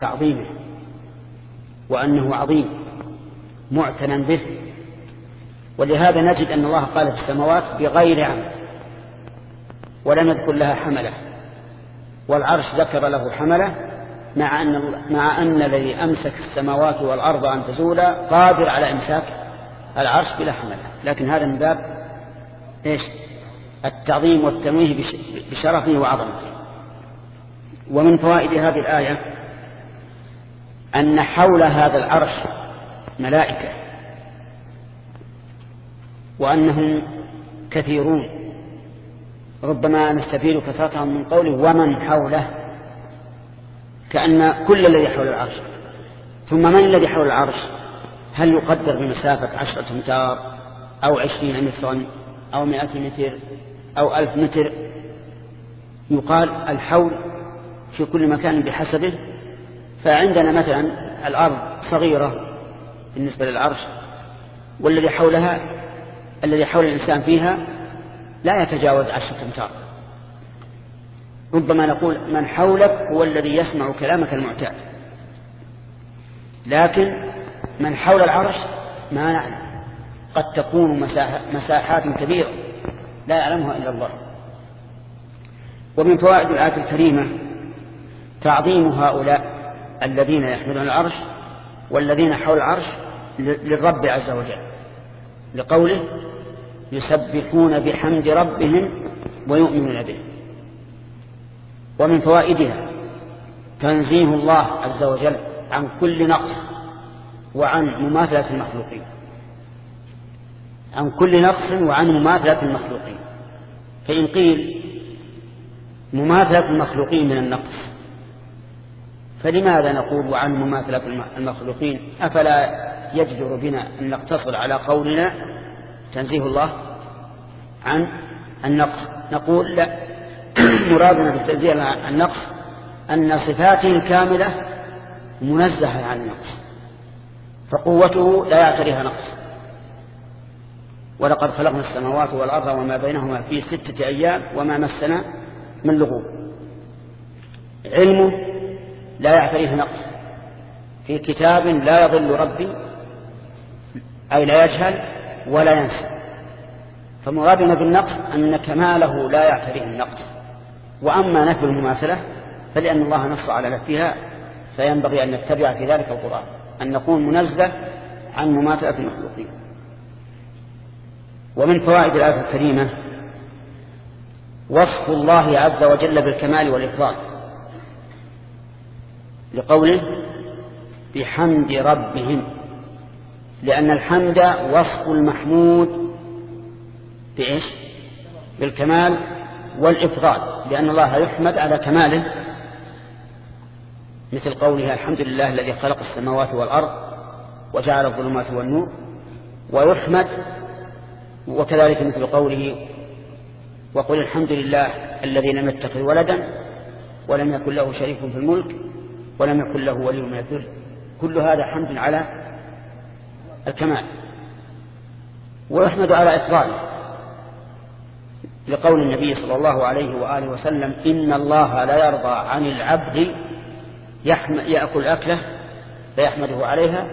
تعظيمه وأنه عظيم معتنى به. ولهذا نجد أن الله قال في السماوات بغير عمد ولم يذكر لها حملة والعرش ذكر له حملة مع أن, مع أن الذي أمسك السماوات والأرض أن تزولا قادر على إمساك العرش بلا حملة. لكن هذا من باب إيش؟ التعظيم والتنويه بشرفه وعظمته. ومن فوائد هذه الآية أن حول هذا العرش ملائكة وأنهم كثيرون. ربما نستفيد كثرتهم من قوله ومن حوله كأن كل الذي حول العرش. ثم من الذي حول العرش؟ هل يقدر بمسافة عشرة امتار أو عشرين مترا أو مئة متر أو ألف متر؟ يقال الحول في كل مكان بحسبه فعندنا مثلا الأرض صغيرة بالنسبة للعرش والذي حولها الذي حول الإنسان فيها لا يتجاوز عشرة أمتار. ربما نقول من حولك هو الذي يسمع كلامك المعتاد. لكن من حول العرش ما نعلم. قد تكون مساحات كبيرة لا يعلمها إلا الله. ومن فوائد الآية الكريمة تعظيم هؤلاء الذين يحملون العرش والذين حول العرش للرب عز وجل لقوله يسبحون بحمد ربهم ويؤمنون به. ومن فوائدها تنزيه الله عز وجل عن كل نقص وعن مماثلة المخلوقين. عن كل نقص وعن مماثلة المخلوقين. فإن قيل مماثلة المخلوقين من النقص فلماذا نقول عن مماثلة المخلوقين؟ أفلا يجدر بنا أن نقتصر على قولنا تنزيه الله عن النقص؟ نقول لا. مرادنا بالتنزيه عن النقص أن صفاته الكاملة منزهة عن النقص فقوته لا يعتريها نقص. ولقد خلقنا السماوات والأرض وما بينهما في ستة أيام وما مسنا من لغوب. علمه لا يعتريه نقص. في كتاب لا يضل ربي أي لا يجهل ولا ينسى. فمرادنا بالنقص أن كماله لا يعتريه النقص. وأما نفي المماثلة فلأن الله نص على نفيها فينبغي أن نتبع في ذلك القرآن أن نكون منزه عن مماثلة المخلوقين. ومن فوائد الآية الكريمة وصف الله عز وجل بالكمال والإفضال. لقوله بحمد ربهم لأن الحمد وصف المحمود بإيش؟ بالكمال والإفضال لأن الله يحمد على كماله. مثل قولها الحمد لله الذي خلق السماوات والأرض وجعل الظلمات والنور ويحمد وكذلك مثل قوله وقل الحمد لله الذي لم يتخذ ولدا ولم يكن له شريك في الملك ولم يكن له ولي من الذل كل هذا حمد على الكمال. ويحمد على إفضاله لقول النبي صلى الله عليه وآله وسلم إن الله لا يرضى عن العبد يأكل أكله فيحمده عليها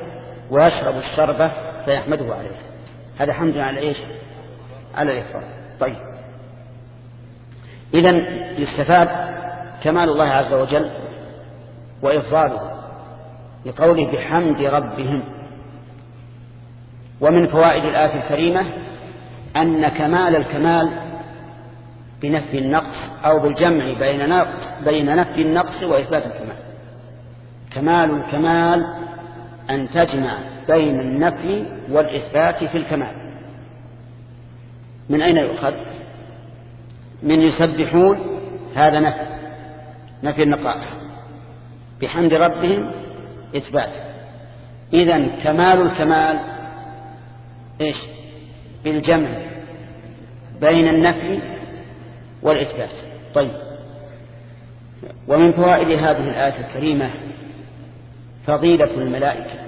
ويشرب الشربة فيحمده عليها. هذا حمد على إيش؟ على الإفضال طيب. إذا يستفاد كمال الله عز وجل وإفضاله لقوله بحمد ربهم. ومن فوائد الآية الكريمة أن كمال الكمال بنفي النقص أو بالجمع بين نقص بين نفي النقص وإثبات الكمال. كمال الكمال أن تجمع بين النفي والإثبات في الكمال. من أين يؤخذ؟ من يسبحون هذا نفي نفي النقائص بحمد ربهم إثبات. إذا كمال الكمال إيش؟ بالجمع بين النفي والإثبات. طيب. ومن فوائد هذه الآية الكريمة فضيلة الملائكة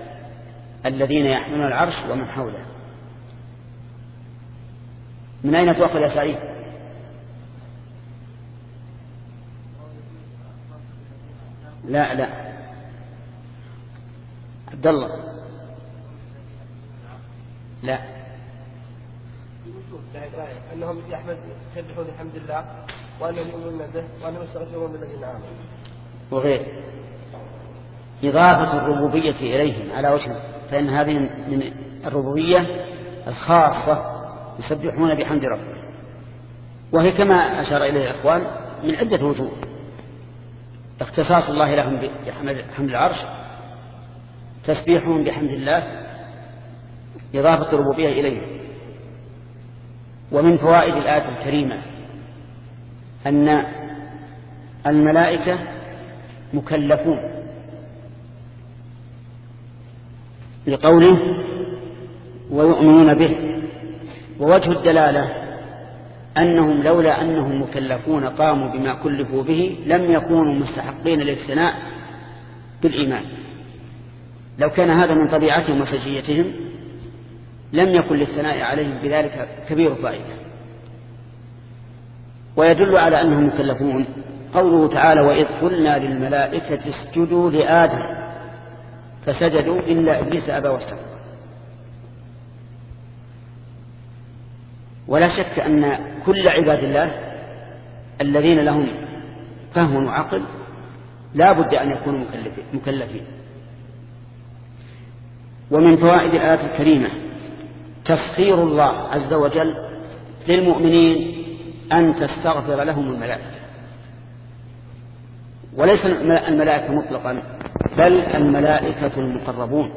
الذين يحملون العرش ومن حوله. من أين تؤخذ يا سعيد؟ لا لا. عبد الله. لا. أنهم يحمد يسبحون بحمد الله وأنهم يؤمنون به وأنهم يستغفرون بالذين آمنوا. وغير. إضافة الربوبية إليهم. على وجه فإن هذه من الربوبية الخاصة يسبحون بحمد ربهم. وهي كما أشار إليه الإخوان من عدة وجوه. اختصاص الله لهم بحمد العرش تسبيحهم بحمد الله إضافة الربوبية إليه. ومن فوائد الآية الكريمة أن الملائكة مكلفون لقوله ويؤمنون به ووجه الدلالة أنهم لولا أنهم مكلفون قاموا بما كلفوا به لم يكونوا مستحقين للثناء بالإيمان. لو كان هذا من طبيعتهم وسجيتهم لم يكن للثناء عليهم بذلك كبير فائدة ويدل على أنهم مكلفون. قوله تعالى وإذ قلنا للملائكة اسجدوا لآدم فسجدوا إلا إبليس أبى واستكبر ولا شك أن كل عباد الله الذين لهم فهم وعقل لا بد أن يكونوا مكلفين ومن فوائد الآية الكريمة تسخير الله عز وجل للمؤمنين أن تستغفر لهم الملائكة. وليس الملائكة مطلقا بل الملائكة المقربون.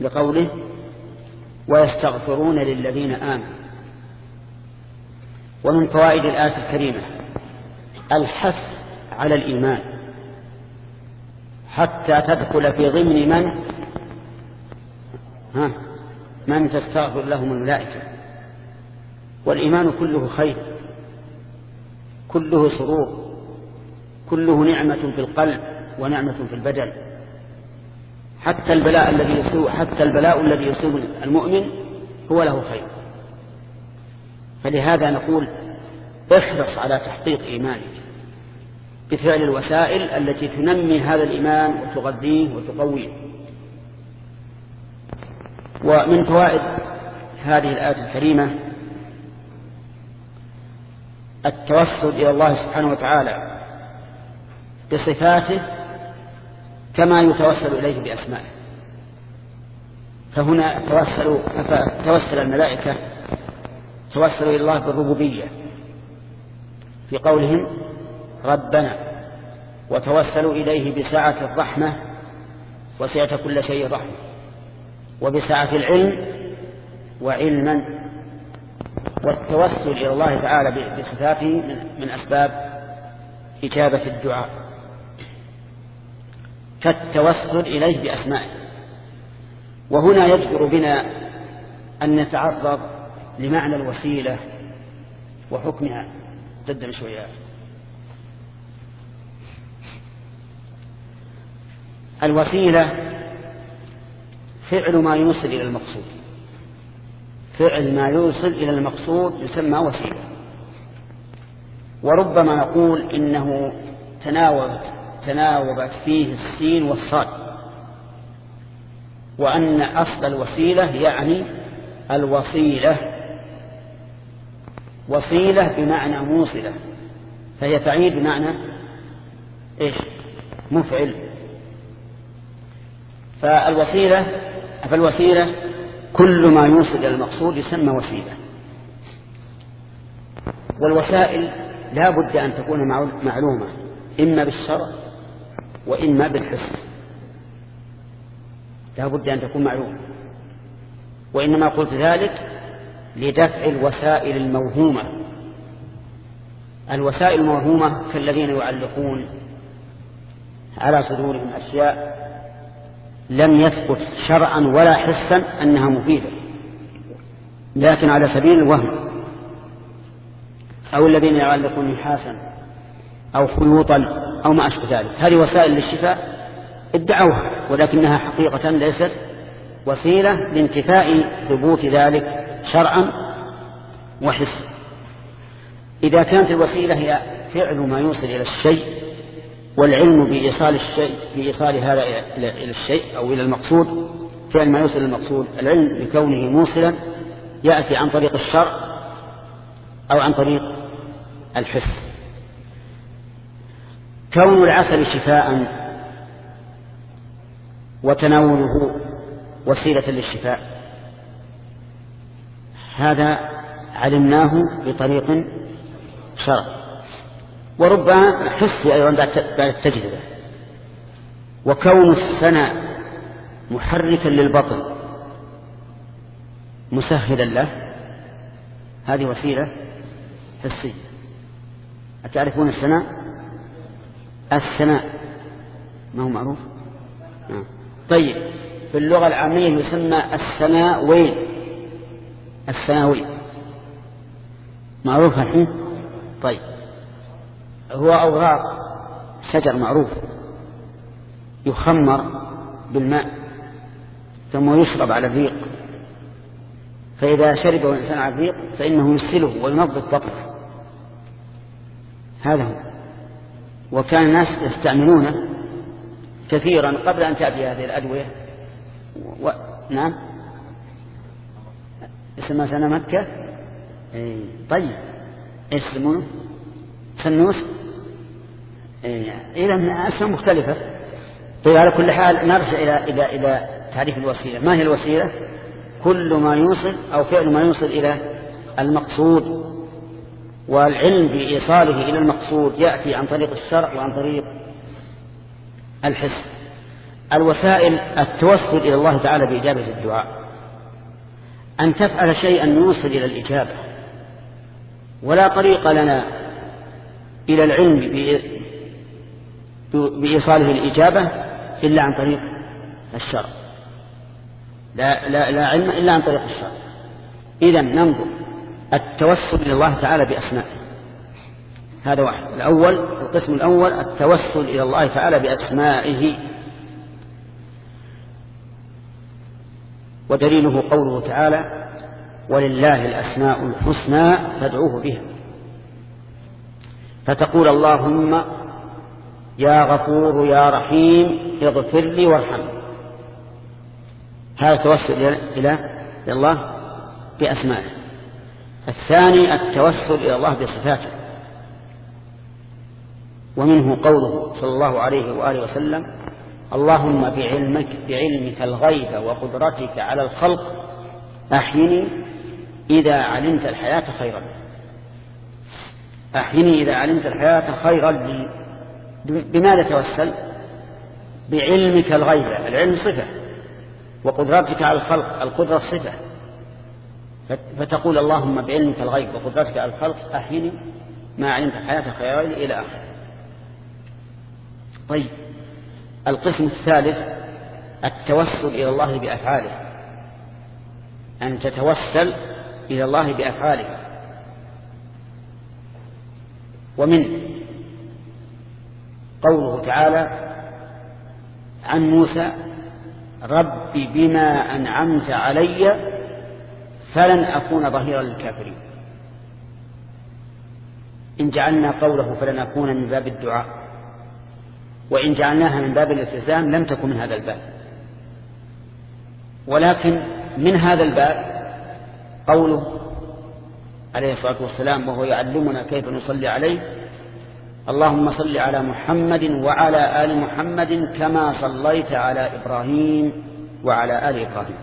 لقوله ويستغفرون للذين آمنوا. ومن فوائد الآية الكريمة الحث على الإيمان. حتى تدخل في ضمن من؟ ها؟ من تستغفر لهم الملائكة. والإيمان كله خير. كله سرور. كله نعمة في القلب ونعمة في البدن. حتى البلاء الذي يصيب حتى البلاء الذي يصيب المؤمن هو له خير. فلهذا نقول احرص على تحقيق إيمانك بفعل الوسائل التي تنمي هذا الإيمان وتغذيه وتقويه. ومن فوائد هذه الآية الكريمة التوسل إلى الله سبحانه وتعالى بصفاته كما يتوسل إليه بأسمائه. فهنا توسلوا توسل الملائكة توسلوا إلى الله بالربوبية. في قولهم ربنا وتوسلوا إليه بسعة الرحمة وسعة كل شيء رحمة وبسعة العلم وعلما والتوسل إلى الله تعالى بصفاته من أسباب إجابة الدعاء. كالتوسل إليه بأسمائه. وهنا يجبر بنا أن نتعرض لمعنى الوسيلة وحكمها. قدم شوية. الوسيلة فعل ما يوصل إلى المقصود. فعل ما يوصل إلى المقصود يسمى وسيلة. وربما نقول إنه تناوبت تناوبت فيه السين والصاد. وأن أصل الوسيلة يعني الوصيلة وصيلة بمعنى موصلة فهي تعيد بمعنى إيش؟ مفعل. فالوسيلة فالوسيلة كل ما يوصل إلى المقصود يسمى وسيلة. والوسائل لا بد أن تكون معلومة إما بالشرع وإما بالحس لا بد أن تكون معلومة. وإنما قلت ذلك لدفع الوسائل الموهومة. الوسائل الموهومة كالذين يعلقون على صدورهم أشياء لم يثبت شرعا ولا حسا أنها مفيدة. لكن على سبيل الوهم أو الذين يعلقون نحاسا أو خيوطا أو ما أشبه ذلك. هذه وسائل للشفاء ادعوها ولكنها حقيقة ليست وسيلة لانتفاء ثبوت ذلك شرعا وحسا إذا كانت الوسيلة هي فعل ما يوصل إلى الشيء والعلم بإيصال الشيء بإيصال هذا إلى الشيء أو إلى المقصود فعل ما يوصل المقصود العلم بكونه موصلا يأتي عن طريق الشرع أو عن طريق الحس. كون العسل شفاء وتناوله وسيلة للشفاء. هذا علمناه بطريق شرع. وربما حسي أيضا بعد التجربة. وكون السنة محركا للبطن مسهلا له هذه وسيلة حسية. أتعرفون السناء السناء ما هو معروف؟ آه. طيب في اللغة العامية يسمى السناوين السناوي معروف الحين؟ طيب. هو أوراق شجر معروف. يخمر بالماء ثم يشرب على الريق. فإذا شربه الإنسان على الريق فإنه يسله وينظف بطنه. هذا هو. وكان الناس يستعملونه كثيرا قبل أن تأتي هذه الأدوية. و... نعم. اسمها سنة مكة؟ اي طيب. يسمونه سنوس؟ اي اذا أسماء مختلفة. طيب على كل حال نرجع إلى إلى إلى تعريف الوسيلة. ما هي الوسيلة؟ كل ما يوصل أو فعل ما يوصل إلى المقصود. والعلم بإيصاله إلى المقصود يأتي عن طريق الشرع وعن طريق الحس. الوسائل التوسل إلى الله تعالى بإجابة الدعاء. أن تفعل شيئا يوصل إلى الإجابة. ولا طريق لنا إلى العلم بإيصاله الإجابة إلا عن طريق الشرع. لا, لا, لا علم إلا عن طريق الشرع. إذا ننظر التوسل إلى الله تعالى بأسمائه. هذا واحد. الأول القسم الأول التوسل إلى الله تعالى بأسمائه. ودليله قوله تعالى ولله الأسماء الحسنى فادعوه بها. فتقول اللهم يا غفور يا رحيم اغفر لي وارحمني. هذا توسل إلى الله بأسمائه. الثاني التوسل إلى الله بصفاته. ومنه قوله صلى الله عليه وآله وسلم اللهم بعلمك بعلمك الغيب وقدرتك على الخلق أحيني إذا علمت الحياة خيرا. أحيني إذا علمت الحياة خيرا لي. بماذا توسل؟ بعلمك الغيب العلم صفة وقدرتك على الخلق القدرة صفة. فتقول اللهم بعلمك الغيب وقدرتك على الخلق أحيني ما علمت الحياة خيرا إلى آخره. طيب القسم الثالث التوسل إلى الله بأفعاله. أن تتوسل إلى الله بأفعاله. ومن قوله تعالى عن موسى رب بما أنعمت علي فلن أكون ظهيرا للكافرين. إن جعلنا قوله فلن أكون من باب الدعاء وإن جعلناها من باب الالتزام لم تكن من هذا الباب. ولكن من هذا الباب قوله عليه الصلاة والسلام وهو يعلمنا كيف نصلي عليه اللهم صل على محمد وعلى آل محمد كما صليت على إبراهيم وعلى آل إبراهيم.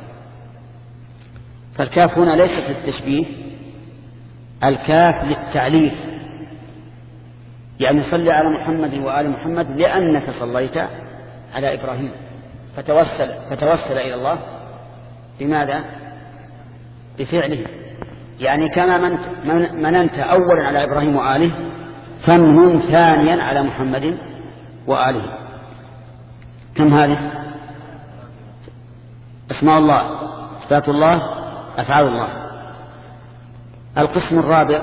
فالكاف هنا ليست للتشبيه الكاف للتعليف يعني صل على محمد وآل محمد لأنك صليت على إبراهيم. فتوسل فتوسل إلى الله بماذا؟ بفعله. يعني كما منت مننت أولا على إبراهيم وآله فمن ثانيا على محمد وآله. كم هذه؟ اسماء الله صفات الله. أفعال الله. القسم الرابع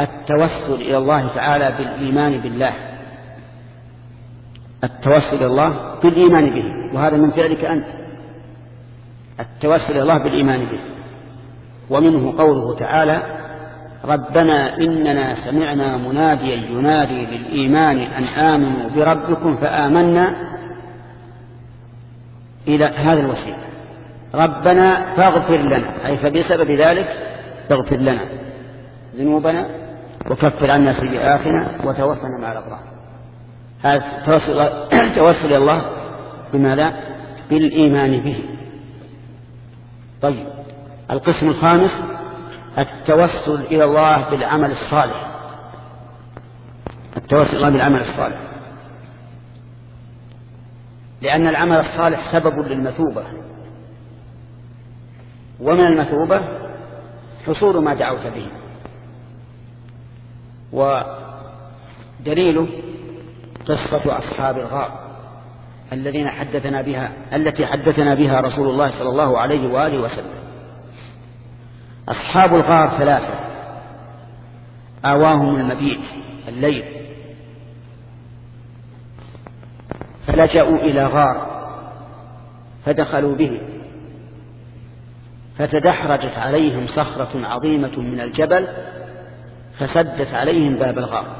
التوسل إلى الله تعالى بالإيمان بالله. التوسل إلى الله بالإيمان به وهذا من فعلك أنت. التوسل إلى الله بالإيمان به. ومنه قوله تعالى ربنا إننا سمعنا مناديا ينادي للإيمان أن آمنوا بربكم فآمنا. إلى هذا الوسيلة. ربنا فاغفر لنا. أي فبسبب ذلك فاغفر لنا ذنوبنا وكفر عنا سيئاتنا وتوفنا مع الأبرار. هذا توسل, توسل إلى الله بماذا؟ بالإيمان به. طيب. القسم الخامس التوسل إلى الله بالعمل الصالح. التوسل إلى الله بالعمل الصالح. لأن العمل الصالح سبب للمثوبة. ومن المثوبة حصول ما دعوت به. ودليله قصة أصحاب الغار الذين حدثنا بها التي حدثنا بها رسول الله صلى الله عليه وآله وسلم. أصحاب الغار ثلاثة. آواهم المبيت الليل. فلجأوا إلى غار فدخلوا به. فتدحرجت عليهم صخرة عظيمة من الجبل فسدت عليهم باب الغار.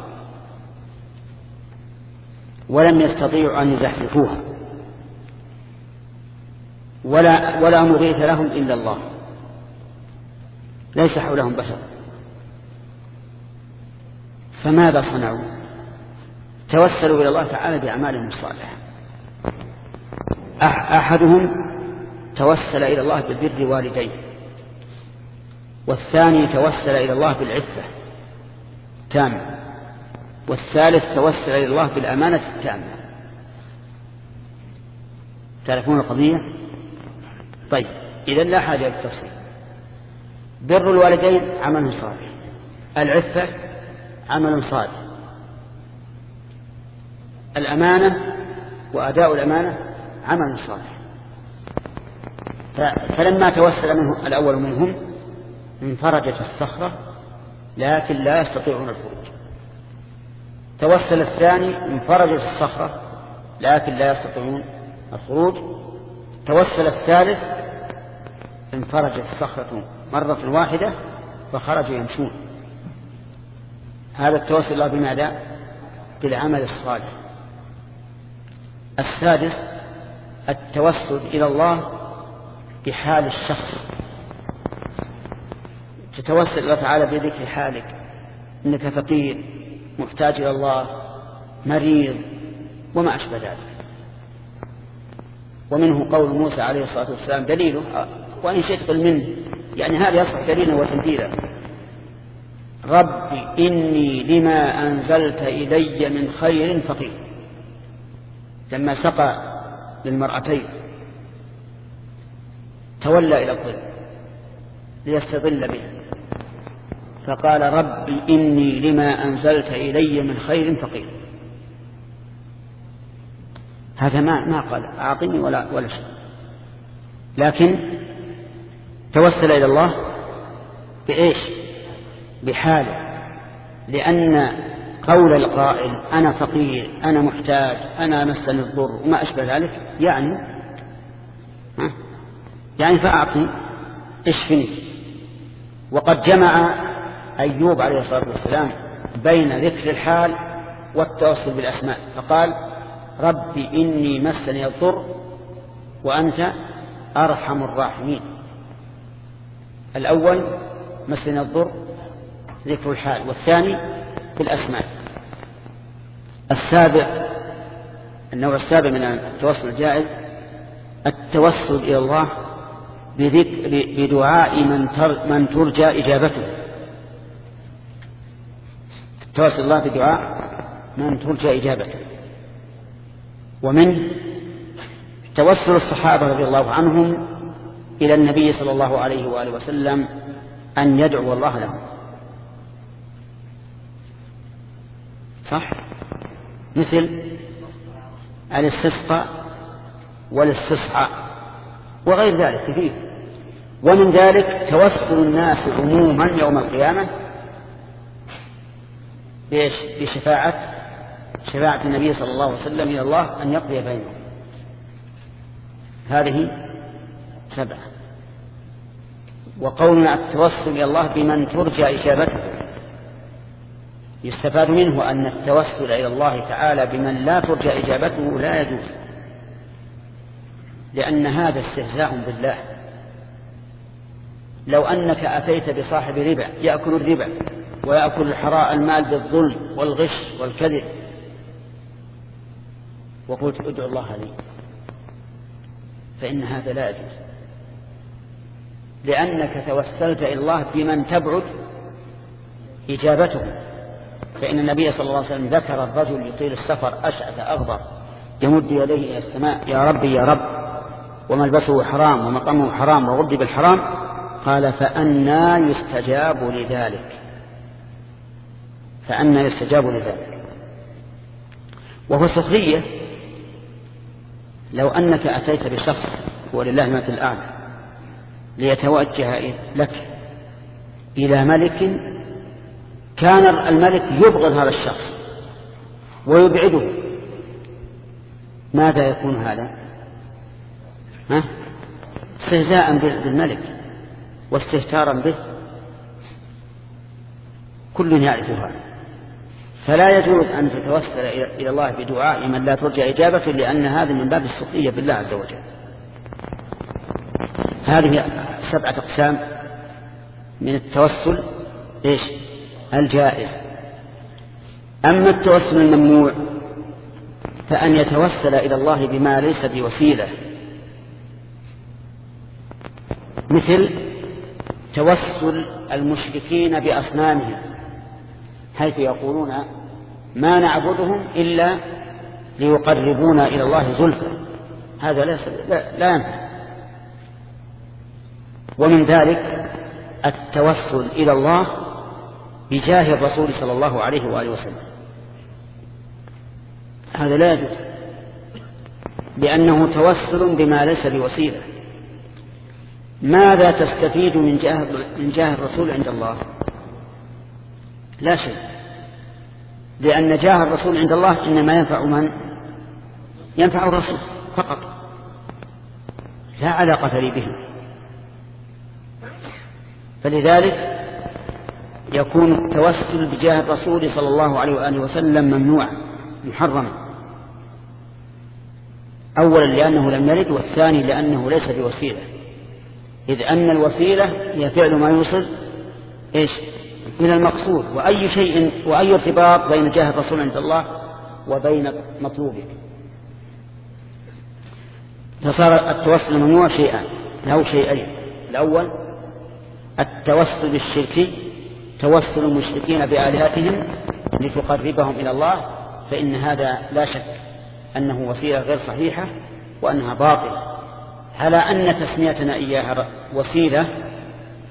ولم يستطيعوا أن يزحزحوها. ولا ولا مغيث لهم إلا الله. ليس حولهم بشر. فماذا صنعوا؟ توسلوا إلى الله تعالى بأعمالهم الصالحة. أحدهم توسل إلى الله ببر والديه والثاني توسل إلى الله بالعفة. تامة والثالث توسل إلى الله بالأمانة التامة. تعرفون القضية؟ طيب إذا لا حاجة للتفصيل بر الوالدين عمل صالح. العفة عمل صالح. الأمانة وأداء الأمانة عمل صالح. فلما توسل منه الأول منهم انفرجت الصخرة لكن لا يستطيعون الخروج. توسل الثاني انفرجت الصخرة لكن لا يستطيعون الخروج. توسل الثالث انفرجت الصخرة مرة واحدة فخرجوا يمشون. هذا التوسل الله بماذا بالعمل الصالح. السادس التوسل إلى الله بحال الشخص. تتوسل الله تعالى بذكر حالك. إنك فقير محتاج إلى الله مريض وما أشبه ذلك. ومنه قول موسى عليه الصلاة والسلام دليله وإن شئت قل منه. يعني هذا يصبح دليلا وتنزيلا. رب إني لما أنزلت إلي من خير فقير. لما سقى للمرأتين. تولى إلى الظل ليستظل به. فقال رب إني لما أنزلت إلي من خير فقير. هذا ما ما قال أعطني ولا ولا شيء. لكن توسل إلى الله بإيش؟ بحاله. لأن قول القائل أنا فقير أنا محتاج أنا مسني الضر وما أشبه ذلك يعني يعني فأعطني اشفني وقد جمع أيوب عليه الصلاة والسلام بين ذكر الحال والتوسل بالأسماء فقال رب إني مسني الضر وأنت أرحم الراحمين. الأول مسني الضر ذكر الحال والثاني في الأسماء. السابع النوع السابع من التوسل الجائز التوسل إلى الله بذكر بدعاء من, تر من ترجى إجابته. التوسل الله بدعاء من ترجى إجابته. ومنه توسل الصحابة رضي الله عنهم إلى النبي صلى الله عليه وآله وسلم أن يدعو الله لهم. صح؟ مثل الاستسقاء والاستصحاء وغير ذلك كثير. ومن ذلك توسل الناس عموما يوم القيامة؟ بشفاعة شفاعة النبي صلى الله عليه وسلم إلى الله أن يقضي بينهم. هذه سبعة. وقولنا التوسل إلى الله بمن ترجى إجابته. يستفاد منه أن التوسل إلى الله تعالى بمن لا ترجى إجابته لا يجوز. لأن هذا استهزاء بالله. لو أنك أتيت بصاحب ربا يأكل الربا ويأكل الحراء المال بالظلم والغش والكذب. وقلت ادعو الله لي. فإن هذا لا يجوز. لأنك توسلت إلى الله بمن تبعد إجابته فإن النبي صلى الله عليه وسلم ذكر الرجل يطيل السفر أشعث أغبر يمد يديه إلى السماء يا ربي يا رب. وملبسه حرام ومطعمه حرام وغضي بالحرام قال فأنا يستجاب لذلك. فأنا يستجاب لذلك. وهو سخرية. لو أنك أتيت بشخص ولله مثل الأعلى ليتوجه لك إلى ملك كان الملك يبغض هذا الشخص ويبعده ماذا يكون هذا؟ استهزاء بالملك واستهتارا به. كل يعرف هذا. فلا يجوز أن تتوسل إلى الله بدعاء من لا ترجى إجابته لأن هذا من باب السخرية بالله عز وجل. هذه سبعة أقسام من التوسل إيش؟ الجائز. أما التوسل الممنوع فأن يتوسل إلى الله بما ليس بوسيلة. مثل توسل المشركين بأصنامهم حيث يقولون ما نعبدهم إلا ليقربونا إلى الله زلفى. هذا لا, لا ينفع. ومن ذلك التوسل إلى الله بجاه الرسول صلى الله عليه وآله وسلم. هذا لا يجوز لأنه توسل بما ليس بوسيلة. ماذا تستفيد من جاه, من جاه الرسول عند الله؟ لا شيء. لأن جاه الرسول عند الله إنما ينفع من؟ ينفع الرسول فقط. لا علاقة لي به. فلذلك يكون التوسل بجاه الرسول صلى الله عليه وآله وسلم ممنوعا محرما أولا لأنه لم يرد والثاني لأنه ليس بوسيلة. إذ أن الوسيلة هي فعل ما يوصل إيش؟ إلى المقصود وأي شيء وأي ارتباط بين جاه الرسول عند الله وبين مطلوبه. فصار التوسل ممنوع شيئان له شيئين. الأول التوسل الشركي توسل المشركين بآلهتهم لتقربهم إلى الله فإن هذا لا شك أنه وسيلة غير صحيحة وأنها باطلة. على أن تسميتنا إياها وسيلة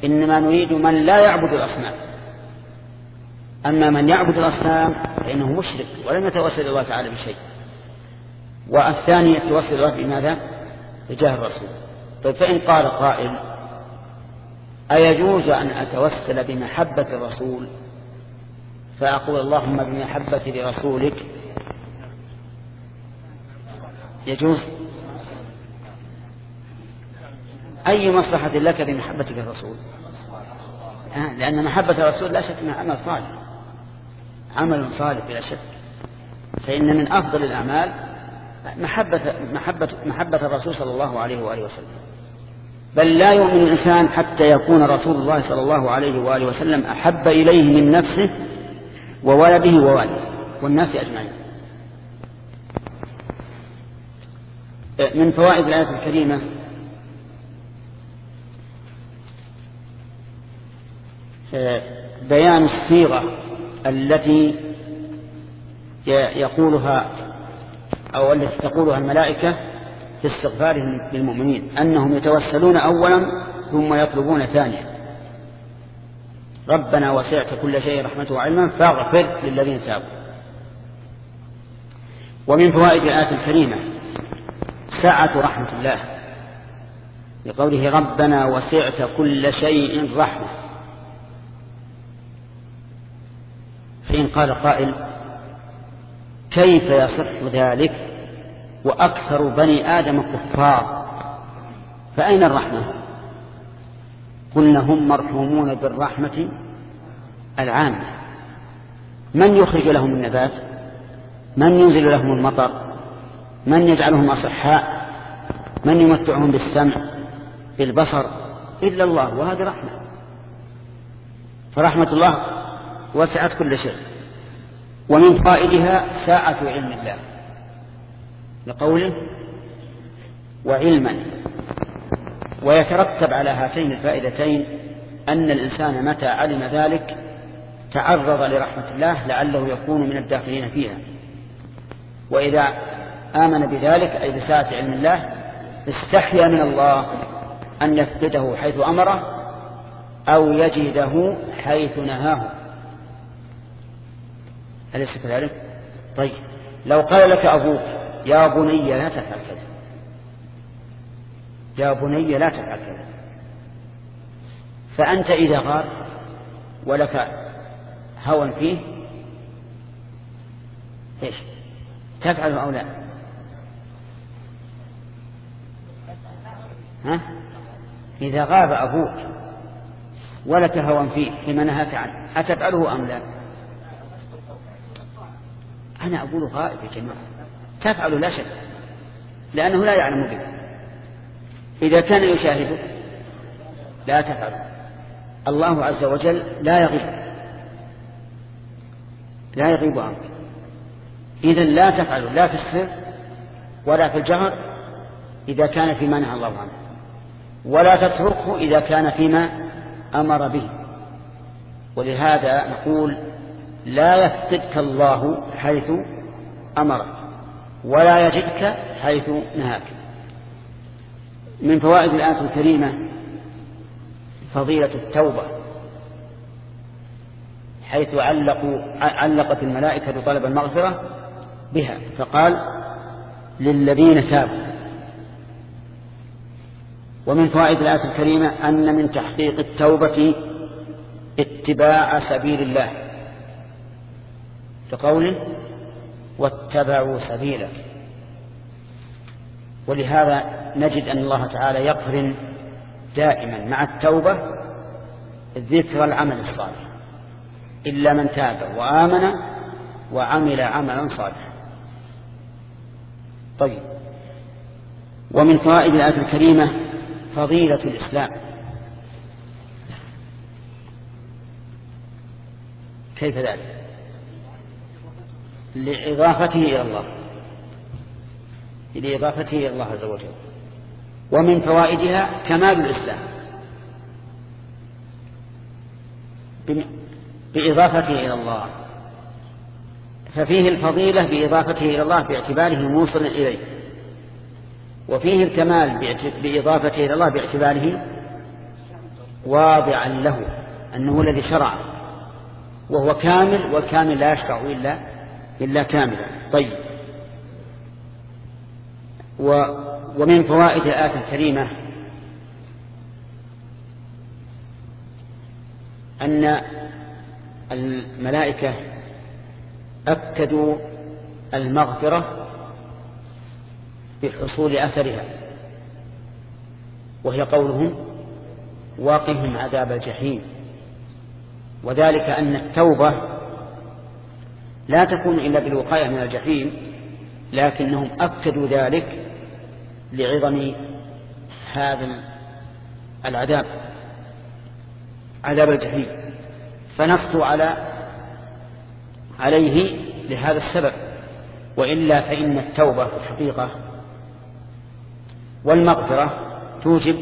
إنما نريد من لا يعبد الأصنام. أما من يعبد الأصنام فإنه مشرك ولم يتوسل الله تعالى بشيء. والثاني التوسل الله بماذا؟ بجاه الرسول. طيب فإن قال قائل أيجوز أن أتوسل بمحبة الرسول؟ فأقول اللهم بمحبة لرسولك. يجوز؟ أي مصلحة لك بمحبتك الرسول؟ لأن محبة الرسول لا شك أنها عمل صالح. عمل صالح بلا شك. فإن من أفضل الأعمال محبة, محبة, محبة الرسول صلى الله عليه وآله وسلم. بل لا يؤمن الإنسان حتى يكون رسول الله صلى الله عليه وآله وسلم أحب إليه من نفسه وولده ووالده والناس أجمعين. من فوائد الآية الكريمة بيان الصيغة التي يقولها أو التي تقولها الملائكة في استغفارهم للمؤمنين أنهم يتوسلون أولا ثم يطلبون ثانيا. ربنا وسعت كل شيء رحمة وعلما فاغفر للذين تابوا. ومن فوائد الآية الكريمة سعة رحمة الله. لقوله ربنا وسعت كل شيء رحمة. فإن قال قائل كيف يصح ذلك وأكثر بني آدم كفار؟ فأين الرحمة؟ قلنا هم مرحومون بالرحمة العامة. من يخرج لهم النبات؟ من ينزل لهم المطر؟ من يجعلهم أصحاء؟ من يمتعهم بالسمع؟ بالبصر؟ إلا الله وهذه رحمة. فرحمة الله وسعت كل شيء. ومن فائدها ساعة علم الله. لقوله وعلما. ويترتب على هاتين الفائدتين أن الإنسان متى علم ذلك تعرض لرحمة الله لعله يكون من الداخلين فيها. وإذا آمن بذلك أي بساعة علم الله استحيا من الله أن يفقده حيث أمره أو يجده حيث نهاه. أليس كذلك؟ طيب. لو قال لك أبوك يا بني لا تفعل كذا. يا بني لا تفعل كذا. فأنت إذا غار ولك هوى فيه إيش؟ تفعل أو لا؟ ها؟ إذا غاب أبوك ولك هوى فيه فيما نهاك عنه أتفعله أم لا؟ أنا أقول غائب يا جماعة. تفعل لا شك. لأنه لا يعلم بك إذا كان يشاهدك لا تفعل. الله عز وجل لا يغيب. لا يغيب عنك إذا لا تفعل لا في السر ولا في الجهر إذا كان فيما نهى الله عنه. ولا تتركه إذا كان فيما أمر به. ولهذا نقول لا يفقدك الله حيث أمرك ولا يجدك حيث نهاك. من فوائد الآية الكريمة فضيلة التوبة حيث علقوا علقت الملائكة طلب المغفرة بها فقال للذين تابوا. ومن فوائد الآية الكريمة أن من تحقيق التوبة اتباع سبيل الله. كقوله واتبعوا سبيلك. ولهذا نجد أن الله تعالى يقرن دائما مع التوبة ذكر العمل الصالح. إلا من تاب وآمن وعمل عملا صالحا. طيب. ومن فوائد الآية الكريمة فضيلة الإسلام. كيف ذلك؟ لإضافته إلى الله. لإضافته إلى الله عز وجل. ومن فوائدها كمال الإسلام. بإضافته إلى الله. ففيه الفضيلة بإضافته إلى الله باعتباره موصلا إليه. وفيه الكمال بإضافته إلى الله باعتباره واضعا له أنه الذي شرع وهو كامل والكامل لا يشرع إلا إلا كاملا طيب. و ومن فوائد الآية الكريمة أن الملائكة أكدوا المغفرة بحصول أثرها وهي قولهم واقهم عذاب الجحيم. وذلك أن التوبة لا تكون إلا بالوقاية من الجحيم لكنهم أكدوا ذلك لعظم هذا العذاب عذاب الجحيم. فنصوا على عليه لهذا السبب وإلا فإن التوبة في الحقيقة والمغفرة توجب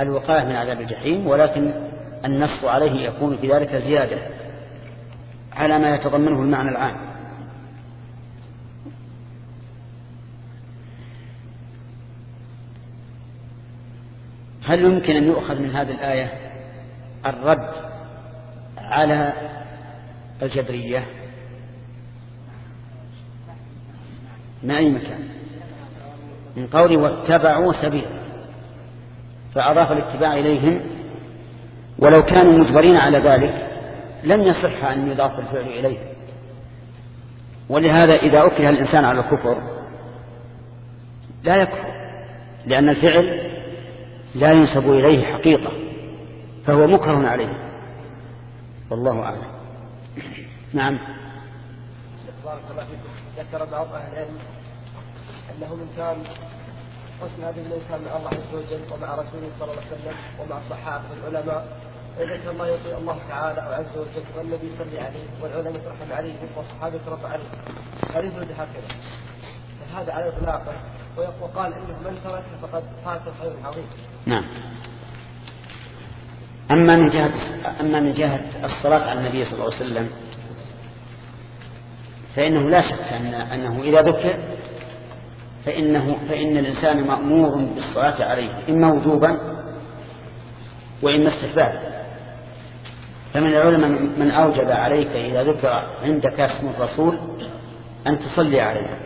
الوقاية من عذاب الجحيم ولكن النص عليه يكون في ذلك زيادة. على ما يتضمنه المعنى العام. هل يمكن أن يؤخذ من هذه الآية الرد على الجبرية؟ ما أي مكان؟ من قوله واتبعوا سبيل فأضاف الاتباع إليهم ولو كانوا مجبرين على ذلك لم يصح أن يضاف الفعل إليه. ولهذا إذا أكره الإنسان على الكفر لا يكفر لأن الفعل لا ينسب إليه حقيقة فهو مكره عليه. والله أعلم. نعم. بارك الله فيكم. ذكر بعض أهل العلم أنه من كان حسن هذه الإنسان مع الله عز وجل ومع رسوله صلى الله عليه وسلم ومع الصحابة والعلماء كان الله يطيع الله تعالى عز وجل والنبي يصلي عليه والعلماء يترحم عليه والصحابة يترفع عليه هذه يفرد هكذا فهذا على اطلاقه وقال إنه من تركه فقد فات الخير العظيم. نعم. أما من جهة أما من جهة الصلاة على النبي صلى الله عليه وسلم فإنه لا شك أن أنه إذا ذكر فإنه فإن الإنسان مأمور بالصلاة عليه إما وجوبا وإما استحبابا فمن العلماء من أوجب عليك إذا ذكر عندك اسم الرسول أن تصلي عليه.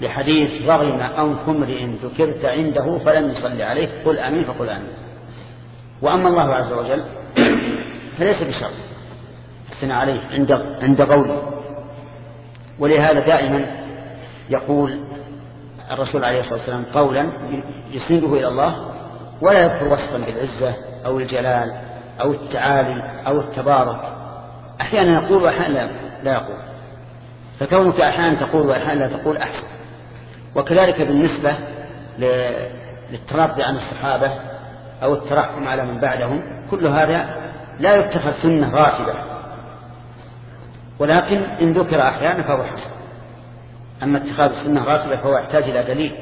لحديث رغم أنف امرئ ذكرت عنده فلم يصلي عليه قل آمين فقل آمين. وأما الله عز وجل فليس بشرط الثناء عليه عند عند قوله. ولهذا دائما يقول الرسول عليه الصلاة والسلام قولا يسنده إلى الله ولا يذكر وصفا بالعزة أو الجلال. أو التعالي أو التبارك. أحيانا يقول وأحيانا لا يقول. فكونك أحيانا تقول وأحيانا لا تقول أحسن. وكذلك بالنسبة للتراضي عن الصحابة أو الترحم على من بعدهم كل هذا لا يتخذ سنة راتبة. ولكن إن ذكر أحيانا فهو حسن. أما اتخاذ السنة راتبة فهو يحتاج إلى دليل.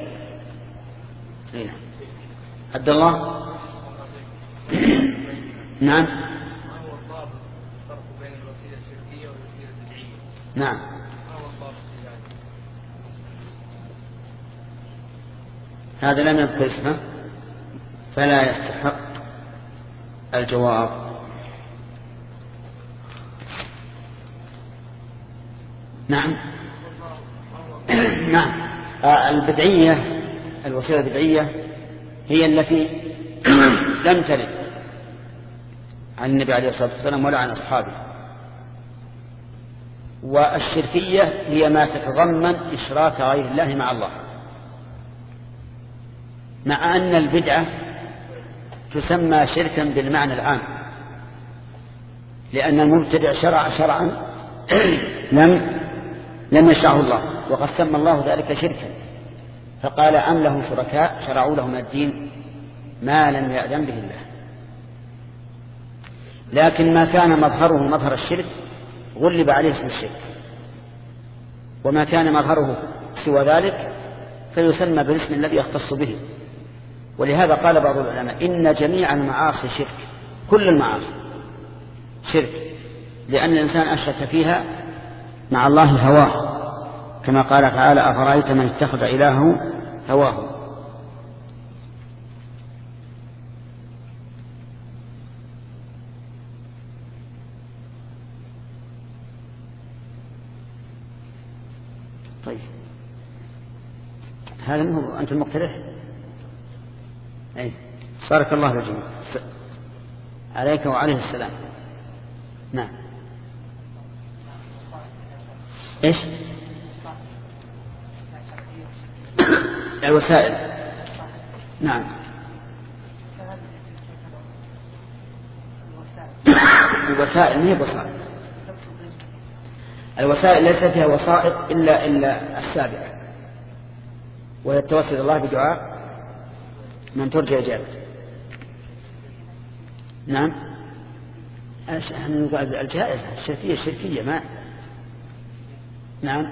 هنا عبد الله؟ نعم. نعم. هذا لم يذكر اسمه فلا يستحق الجواب. نعم. نعم. البدعية الوسيلة البدعية هي التي لم ترد عن النبي عليه الصلاة والسلام ولا عن أصحابه. والشركية هي ما تتضمن إشراك غير الله مع الله. مع أن البدعة تسمى شركا بالمعنى العام. لأن المبتدع شرع شرعا لم لم يشرعه الله. وقد سمى الله ذلك شركا. فقال أم له شركاء؟ شرعوا له من الدين ما لم يأذن به الله. لكن ما كان مظهره مظهر الشرك غلب عليه اسم الشرك. وما كان مظهره سوى ذلك فيسمى بالاسم الذي يختص به. ولهذا قال بعض العلماء إن جميع المعاصي شرك كل المعاصي شرك لأن الإنسان أشرك فيها مع الله هواه كما قال تعالى أفرأيت من اتخذ إلهه هواه طيب هذا هو أنت المقترح؟ أي. بارك الله الجميع عليك وعليه السلام. نعم. إيش؟ الوسائل. نعم. الوسائل ما هي وسائل الوسائل ليس فيها وسائط إلا إلا السابعة وهي التوسل الله بدعاء من ترجى إجابته نعم. الجائزة الشركية الشركية ما. نعم.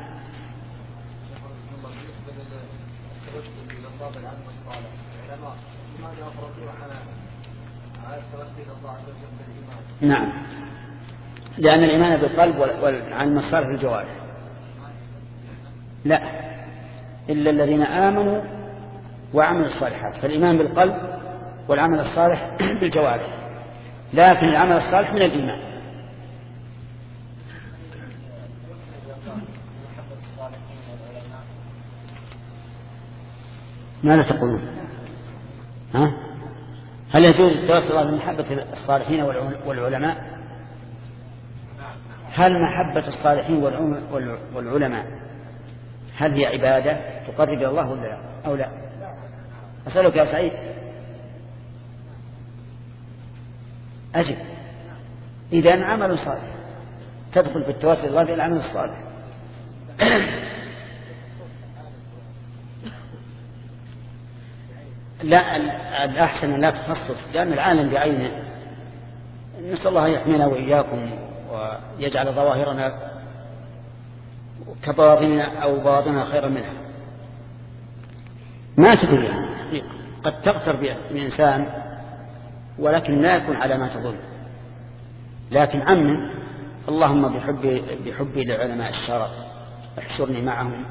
نعم. لأن الإيمان بالقلب والعلم الصالح بالجوارح لا. إلا الذين آمنوا وعملوا الصالحات فالإيمان بالقلب والعمل الصالح بالجوارح لكن العمل الصالح من الإيمان. ماذا تقولون؟ ها؟ هل يجوز التوسل بمحبة الصالحين والعلماء؟ هل محبة الصالحين والعلماء هل هي عبادة تقرب إلى الله ولا لا؟ أو لا؟ أسألك يا سعيد. أجب. إذا عمل صالح تدخل في التوسل الله بالعمل الصالح. لا الأحسن لا تخصص لأن العالم بعينه. نسأل الله يحمينا وإياكم ويجعل ظواهرنا كباطننا أو باطنها خيرا منها. ما تدري يعني قد تغتر بإنسان ولكن لا يكون على ما تظن. لكن عمن اللهم بحبي, بحبي لعلماء الشرع احشرني معهم.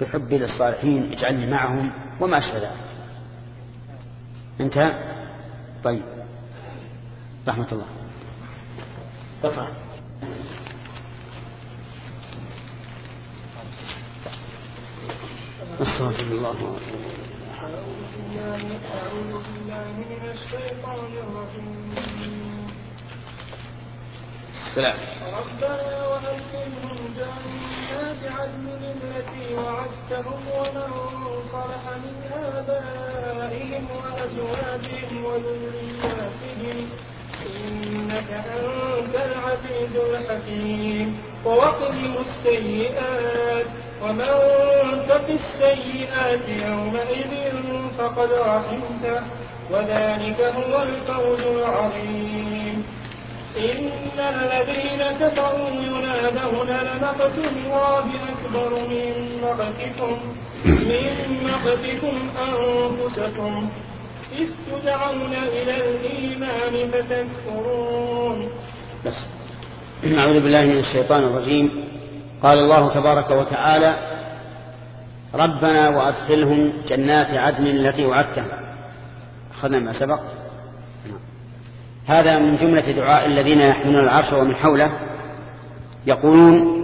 بحبي للصالحين اجعلني معهم. وما أشبه ذلك. انتهى؟ طيب. رحمة الله. ارفع استغفر الله. أعوذ بالله من الشيطان الرجيم السلام ربنا وأدخلهم جنات عدن التي وعدتهم ومن صلح من آبائهم وأزواجهم وذرياتهم إنك أنت العزيز الحكيم ووقهم السيئات ومن تق السيئات يومئذ فقد رحمته وذلك هو الفوز العظيم. إن الذين كفروا ينادون لمقت الله أكبر من مقتكم من مقتكم أنفسكم. إذ تدعون إلى الإيمان فتكفرون. أعوذ بالله من الشيطان الرجيم. قال الله تبارك وتعالى ربنا وأدخلهم جنات عدن التي وعدتها. أخذنا ما سبق. هذا من جملة دعاء الذين يحملون العرش ومن حوله. يقولون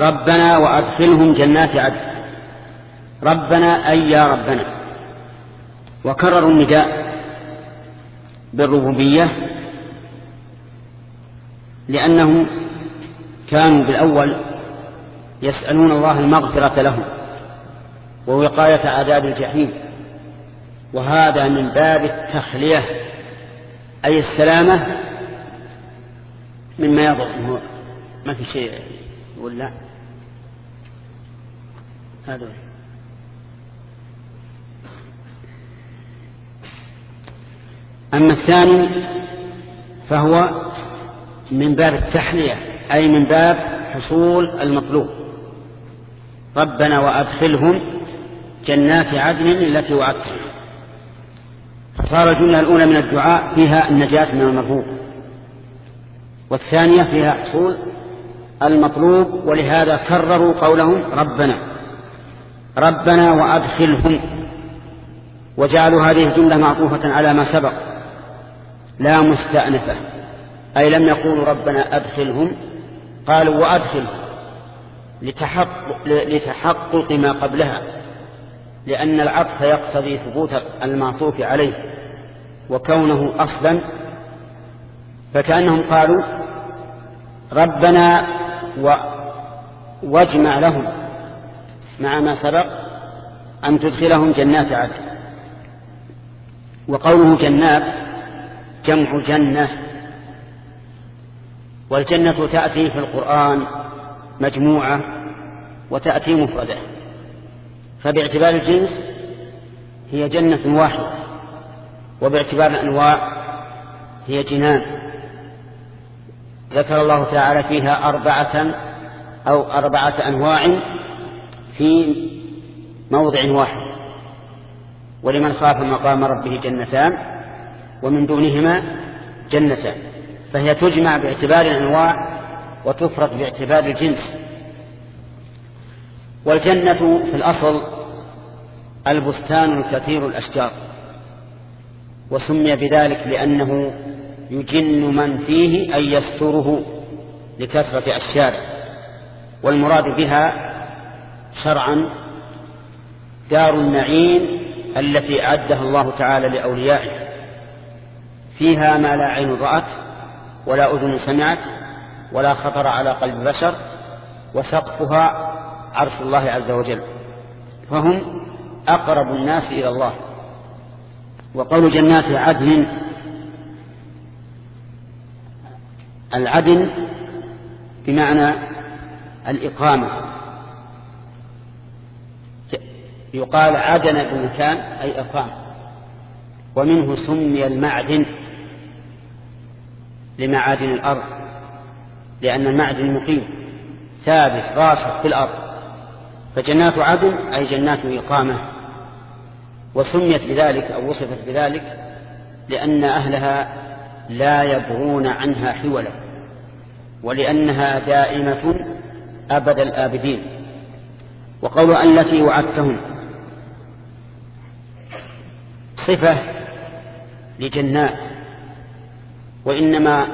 ربنا وأدخلهم جنات عدن. ربنا أي يا ربنا. وكرروا النداء بالربوبية لأنهم كانوا بالأول يسألون الله المغفرة لهم ووقاية عذاب الجحيم. وهذا من باب التخلية أي السلامة مما يضر. ما في شيء يقول لا. هذا. أما الثاني فهو من باب التحلية. أي من باب حصول المطلوب. ربنا وأدخلهم جنات عدن التي وعدتهم. فصار الجملة الأولى من الدعاء فيها النجاة من المرهوب. والثانية فيها حصول المطلوب ولهذا كرروا قولهم ربنا. ربنا وأدخلهم. وجعلوا هذه الجملة معطوفة على ما سبق. لا مستأنفة. أي لم يقولوا ربنا أدخلهم قالوا وأدخلهم لتحقق, لتحقق ما قبلها لأن العطف يقتضي ثبوت المعطوف عليه وكونه أصلا. فكأنهم قالوا ربنا و واجمع لهم مع ما سبق أن تدخلهم جنات عدن. وقوله جنات جمع جنة. والجنة تأتي في القرآن مجموعة وتأتي مفردة. فباعتبار الجنس هي جنة واحدة وباعتبار الأنواع هي جنان. ذكر الله تعالى فيها أربعة أو أربعة أنواع في موضع واحد. ولمن خاف مقام ربه جنتان ومن دونهما جنتان. فهي تجمع باعتبار الأنواع وتفرق باعتبار الجنس. والجنة في الأصل البستان الكثير الأشجار وسمي بذلك لأنه يجن من فيه أن يستره لكثرة أشجاره. والمراد بها شرعا دار النعيم التي أعدها الله تعالى لأوليائه. فيها ما لا عين رأت ولا أذن سمعت ولا خطر على قلب بشر وسقفها عرش الله عز وجل. فهم أقرب الناس إلى الله. وقول جنات عدن العدن بمعنى الإقامة. يقال عدن بمكان أي أقام ومنه سمي المعدن. لمعادن الأرض لأن المعدن مقيم ثابت راسخ في الأرض. فجنات عدن أي جنات إقامة. وسميت بذلك أو وصفت بذلك لأن أهلها لا يبغون عنها حولا ولأنها دائمة أبد الآبدين. وقول التي وعدتهم صفة لجنات. وإنما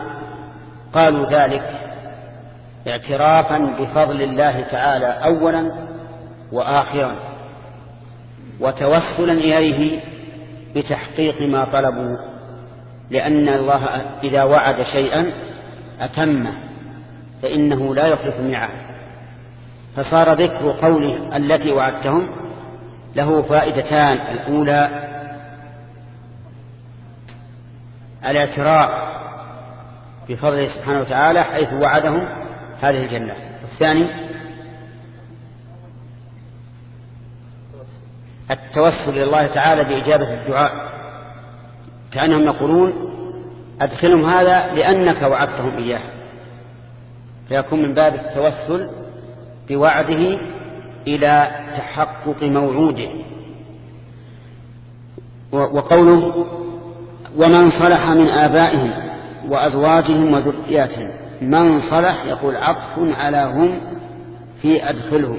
قالوا ذلك اعترافا بفضل الله تعالى أولا وآخرا وتوسلا إليه بتحقيق ما طلبوا لأن الله إذا وعد شيئا أتمه فإنه لا يخلف الميعاد فصار ذكر قوله التي وعدتهم له فائدتان. الأولى الاعتراف بفضله سبحانه وتعالى حيث وعدهم هذه الجنة. الثاني التوسل إلى الله تعالى بإجابة الدعاء. كأنهم يقولون أدخلهم هذا لأنك وعدتهم إياه. فيكون من باب التوسل بوعده إلى تحقق موعوده. وقوله ومن صلح من آبائهم وأزواجهم وذرياتهم. من صلح يقول عطف على هم في أدخلهم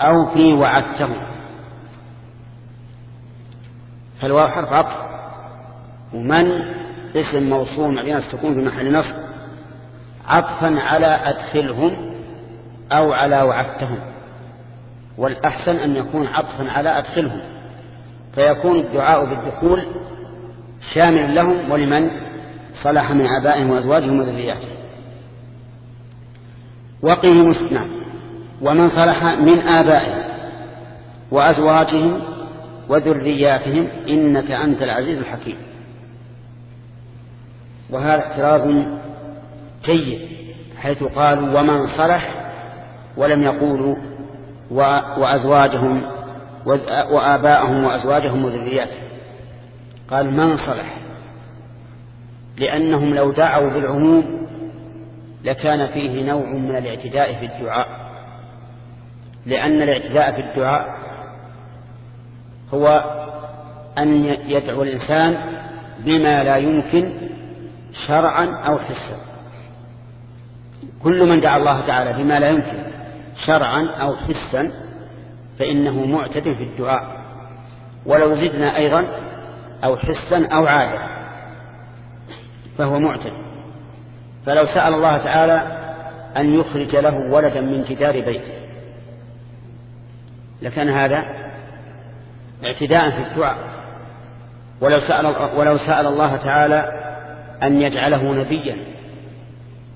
أو في وعدتهم. فالواو حرف عطف. ومن اسم موصول مع السكون في محل نصب. عطفا على أدخلهم أو على وعدتهم. والأحسن أن يكون عطفا على أدخلهم. فيكون الدعاء بالدخول شامل لهم ولمن؟ صلح من آبائهم وأزواجهم وذرياتهم. وقهم نعم ومن صلح من آبائهم وأزواجهم وذرياتهم إنك أنت العزيز الحكيم. وهذا احتراز جيد حيث قالوا ومن صلح ولم يقولوا وأزواجهم وآباءهم وأزواجهم وذرياتهم. قال من صلح؟ لأنهم لو دعوا بالعموم لكان فيه نوع من الاعتداء في الدعاء. لأن الاعتداء في الدعاء هو أن يدعو الإنسان بما لا يمكن شرعا أو حسا. كل من دعا الله تعالى بما لا يمكن شرعا أو حسا فإنه معتد في الدعاء. ولو زدنا أيضا أو حسا أو عادة. فهو معتد. فلو سأل الله تعالى أن يخرج له ولدا من جدار بيته لكان هذا اعتداء في الدعاء. ولو سأل, ولو سأل الله تعالى أن يجعله نبيا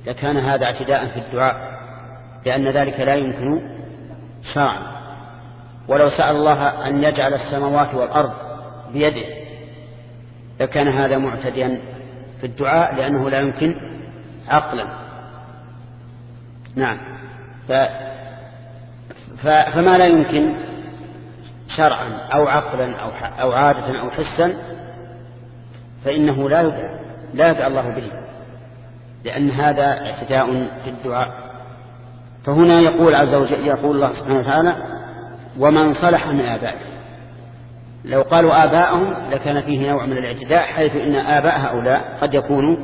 لكان هذا اعتداء في الدعاء لأن ذلك لا يمكن شرعا. ولو سأل الله أن يجعل السماوات والأرض بيده لكان هذا معتديا في الدعاء لأنه لا يمكن عقلا. نعم. ف... ف... فما لا يمكن شرعا أو عقلا أو, ح... أو عادة أو حسا فإنه لا يدعى لا يدعى الله به لأن هذا اعتداء في الدعاء. فهنا يقول عز وجل يقول الله سبحانه وتعالى ومن صلح من آبائه. لو قالوا آباءهم لكان فيه نوع من الاعتداء حيث إن آباء هؤلاء قد يكونوا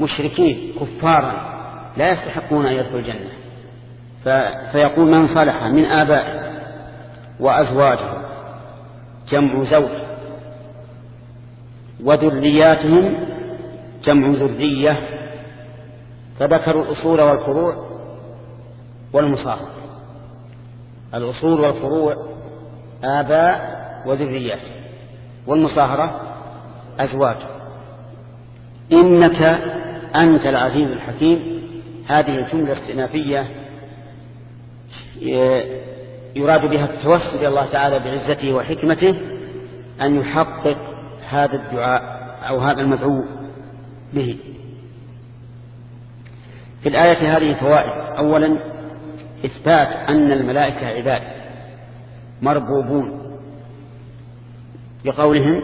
مشركين كفارا لا يستحقون أن يدخلوا الجنة. فيقول من صلح من آبائه وأزواجهم جمع زوج وذرياتهم جمع ذرية فذكروا الأصول والفروع والمصاهر الأصول والفروع آباء وذريات والمصاهرة أزواج إنك أنت العزيز الحكيم. هذه الجملة استئنافية يراد بها التوسل إلى الله تعالى بعزته وحكمته أن يحقق هذا الدعاء أو هذا المدعو به. في الآية هذه فوائد. أولا إثبات أن الملائكة عباد مربوبون. بقولهم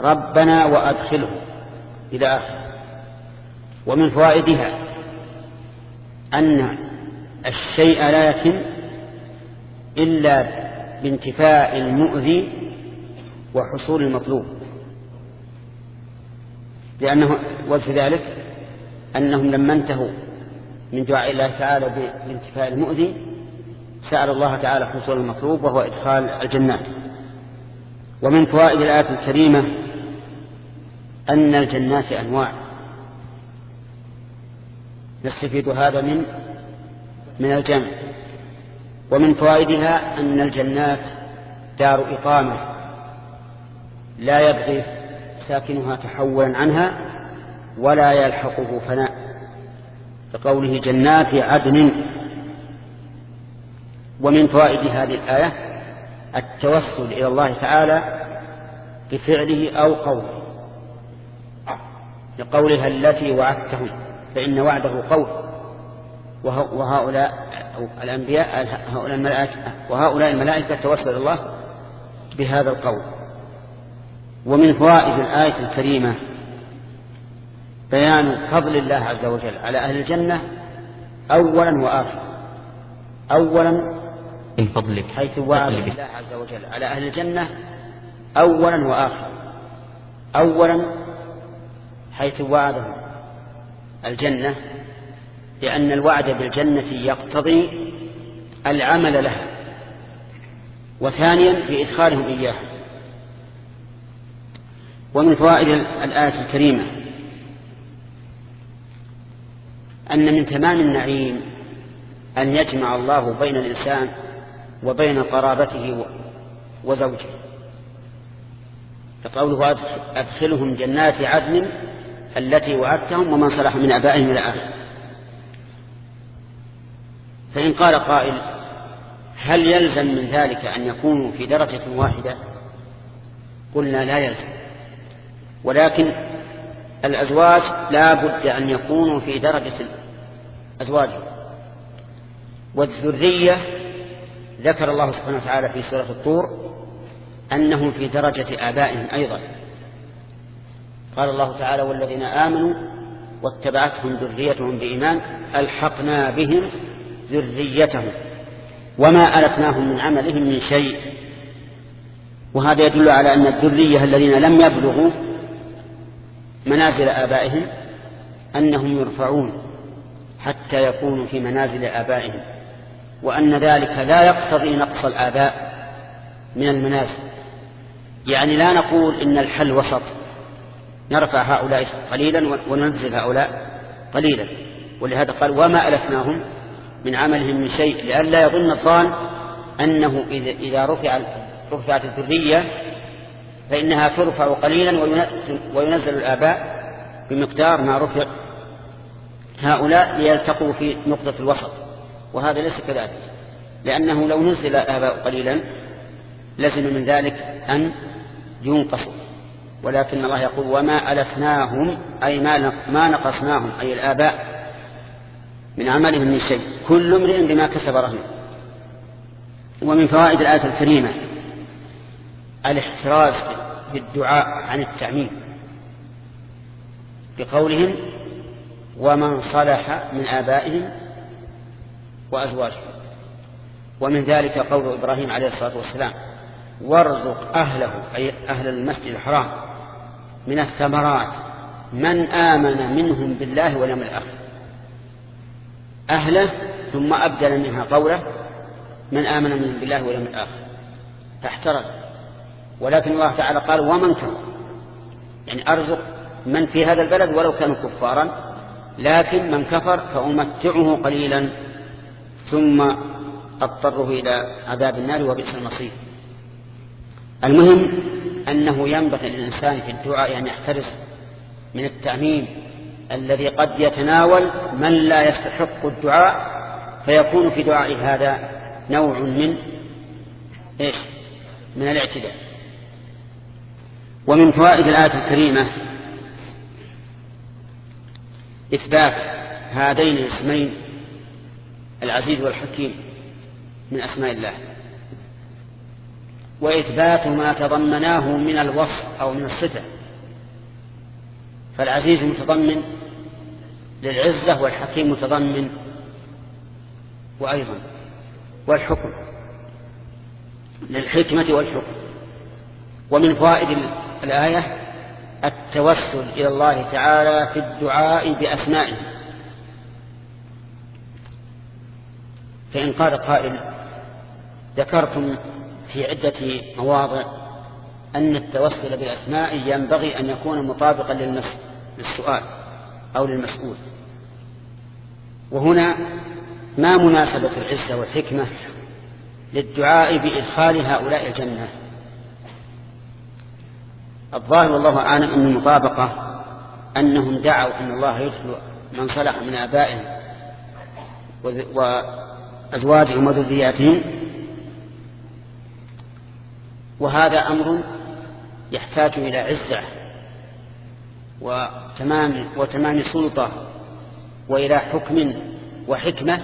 ربنا وأدخلهم إلى آخر. ومن فوائدها أن الشيء لا يتم إلا بانتفاء المؤذي وحصول المطلوب. لأنه وفي ذلك أنهم لما انتهوا من دعاء الله تعالى بانتفاء المؤذي سأل الله تعالى حصول المطلوب وهو إدخال الجنات. ومن فوائد الآية الكريمة أن الجنات أنواع. نستفيد هذا من من الجمع. ومن فوائدها أن الجنات دار إقامة. لا يبغي ساكنها تحولا عنها ولا يلحقه فناء. كقوله جنات عدن. ومن فوائد هذه الآية التوسل إلى الله تعالى بفعله أو قوله. لقولها التي وعدتهم فإن وعده قول. وهؤلاء الأنبياء هؤلاء الملائكة وهؤلاء الملائكة توسل الله بهذا القول. ومن فوائد الآية الكريمة بيان فضل الله عز وجل على أهل الجنة أولا وآخرا أولا من فضلك حيث وعد الله عز وجل على أهل الجنة أولا وآخرا أولا حيث وعدهم الجنة لأن الوعد بالجنة يقتضي العمل لها. وثانيا بإدخالهم إياها. ومن فوائد الآية الكريمة أن من تمام النعيم أن يجمع الله بين الإنسان وبين قرابته وزوجه. فقوله أدخلهم جنات عدن التي وعدتهم ومن صلح من أبائهم إلى آخر. فإن قال قائل هل يلزم من ذلك أن يكونوا في درجة واحدة؟ قلنا لا يلزم. ولكن الأزواج لا بد أن يكونوا في درجة أزواجهم. والذرية ذكر الله سبحانه وتعالى في سورة الطور أنهم في درجة آبائهم أيضا. قال الله تعالى والذين آمنوا واتبعتهم ذريتهم بإيمان ألحقنا بهم ذريتهم وما ألتناهم من عملهم من شيء. وهذا يدل على أن الذرية الذين لم يبلغوا منازل آبائهم أنهم يرفعون حتى يكونوا في منازل آبائهم. وأن ذلك لا يقتضي نقص الآباء من المنازل يعني لا نقول إن الحل وسط نرفع هؤلاء قليلا وننزل هؤلاء قليلا. ولهذا قال وما ألفناهم من عملهم من شيء لئلا يظن الظان أنه إذا رفع رفعت الذرية فإنها ترفع قليلا وينزل الآباء بمقدار ما رفع هؤلاء ليلتقوا في نقطة الوسط. وهذا ليس كذلك. لأنه لو نزل الآباء قليلا لزم من ذلك أن ينقصوا. ولكن الله يقول وما ألفناهم أي ما نقصناهم أي الآباء من عملهم من شيء. كل امرئ بما كسب رهن ومن فوائد الآية الكريمة الاحتراز بالدعاء عن التعميم. بقولهم ومن صلح من آبائهم وأزواجهم ومن ذلك قول إبراهيم عليه الصلاة والسلام وارزق أهله أي أهل المسجد الحرام من الثمرات من آمن منهم بالله واليوم الآخر. أهله ثم أبدل منها قوله من آمن منهم بالله واليوم الآخر. فاحترز. ولكن الله تعالى قال ومن كفر. يعني أرزق من في هذا البلد ولو كانوا كفارا لكن من كفر فأمتعه قليلا. ثم أضطره إلى عذاب النار وبئس المصير. المهم أنه ينبغي للإنسان في الدعاء أن يحترس من التعميم الذي قد يتناول من لا يستحق الدعاء فيكون في دعاء هذا نوع من إيش؟ من الاعتداء. ومن فوائد الآية الكريمة إثبات هذين الاسمين العزيز والحكيم من أسماء الله. وإثبات ما تضمناه من الوصف أو من الصفة. فالعزيز متضمن للعزة والحكيم متضمن وأيضا والحكم للحكمة والحكم. ومن فوائد الآية التوسل إلى الله تعالى في الدعاء بأسمائه. فإن قال قائل ذكرتم في عدة مواضع أن التوسل بالأسماء ينبغي أن يكون مطابقا للسؤال أو للمسؤول. وهنا ما مناسبة العزة والحكمة للدعاء بإدخال هؤلاء الجنة. الظاهر والله أعلم أن المطابقة أنهم دعوا أن الله يدخل من صلح من آبائهم وأزواجهم وذرياتهم. وهذا أمر يحتاج إلى عزة وتمام وتمام سلطة وإلى حكم وحكمة.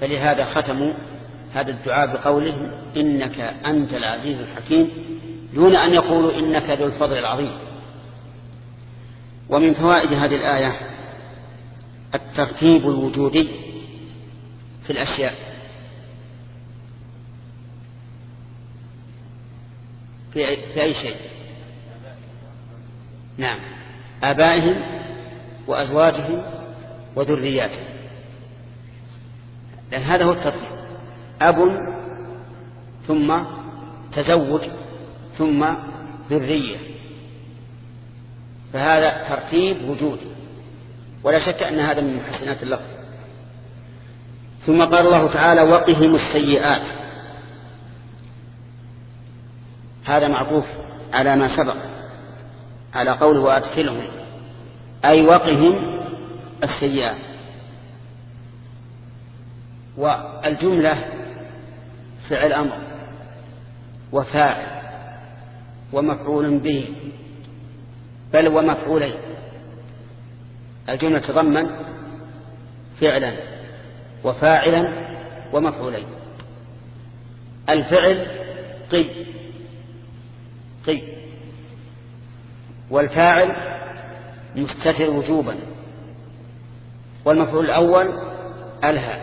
فلهذا ختموا هذا الدعاء بقولهم إنك أنت العزيز الحكيم. دون أن يقولوا إنك ذو الفضل العظيم. ومن فوائد هذه الآية الترتيب الوجودي. في الأشياء. في أي, في أي شيء؟ نعم. آبائهم وأزواجهم وذرياتهم. لأن هذا هو الترتيب أب ثم تزوج ثم ذرية. فهذا ترتيب وجودي ولا شك أن هذا من محسنات اللفظ. ثم قال الله تعالى وقهم السيئات. هذا معطوف على ما سبق على قوله وأدخلهم أي وقهم السيئات. والجملة فعل أمر وفاعل ومفعول به بل ومفعولين. الجملة تضمن فعلا. وفاعلا ومفعولين. الفعل قي. قي. والفاعل مستتر وجوبا. والمفعول الأول ألهى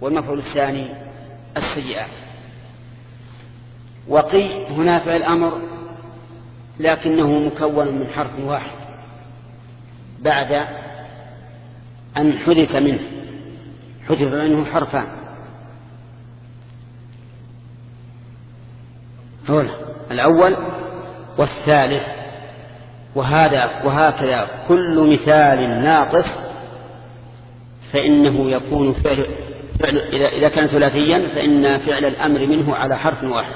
والمفعول الثاني السيئات. وقي هنا فعل أمر لكنه مكون من حرف واحد بعد أن حذف منه. حذف منه حرفان. هنا الأول والثالث وهذا وهكذا كل مثال ناقص فإنه يكون فعل, فعل إذا, كان ثلاثيا فإن فعل الأمر منه على حرف واحد.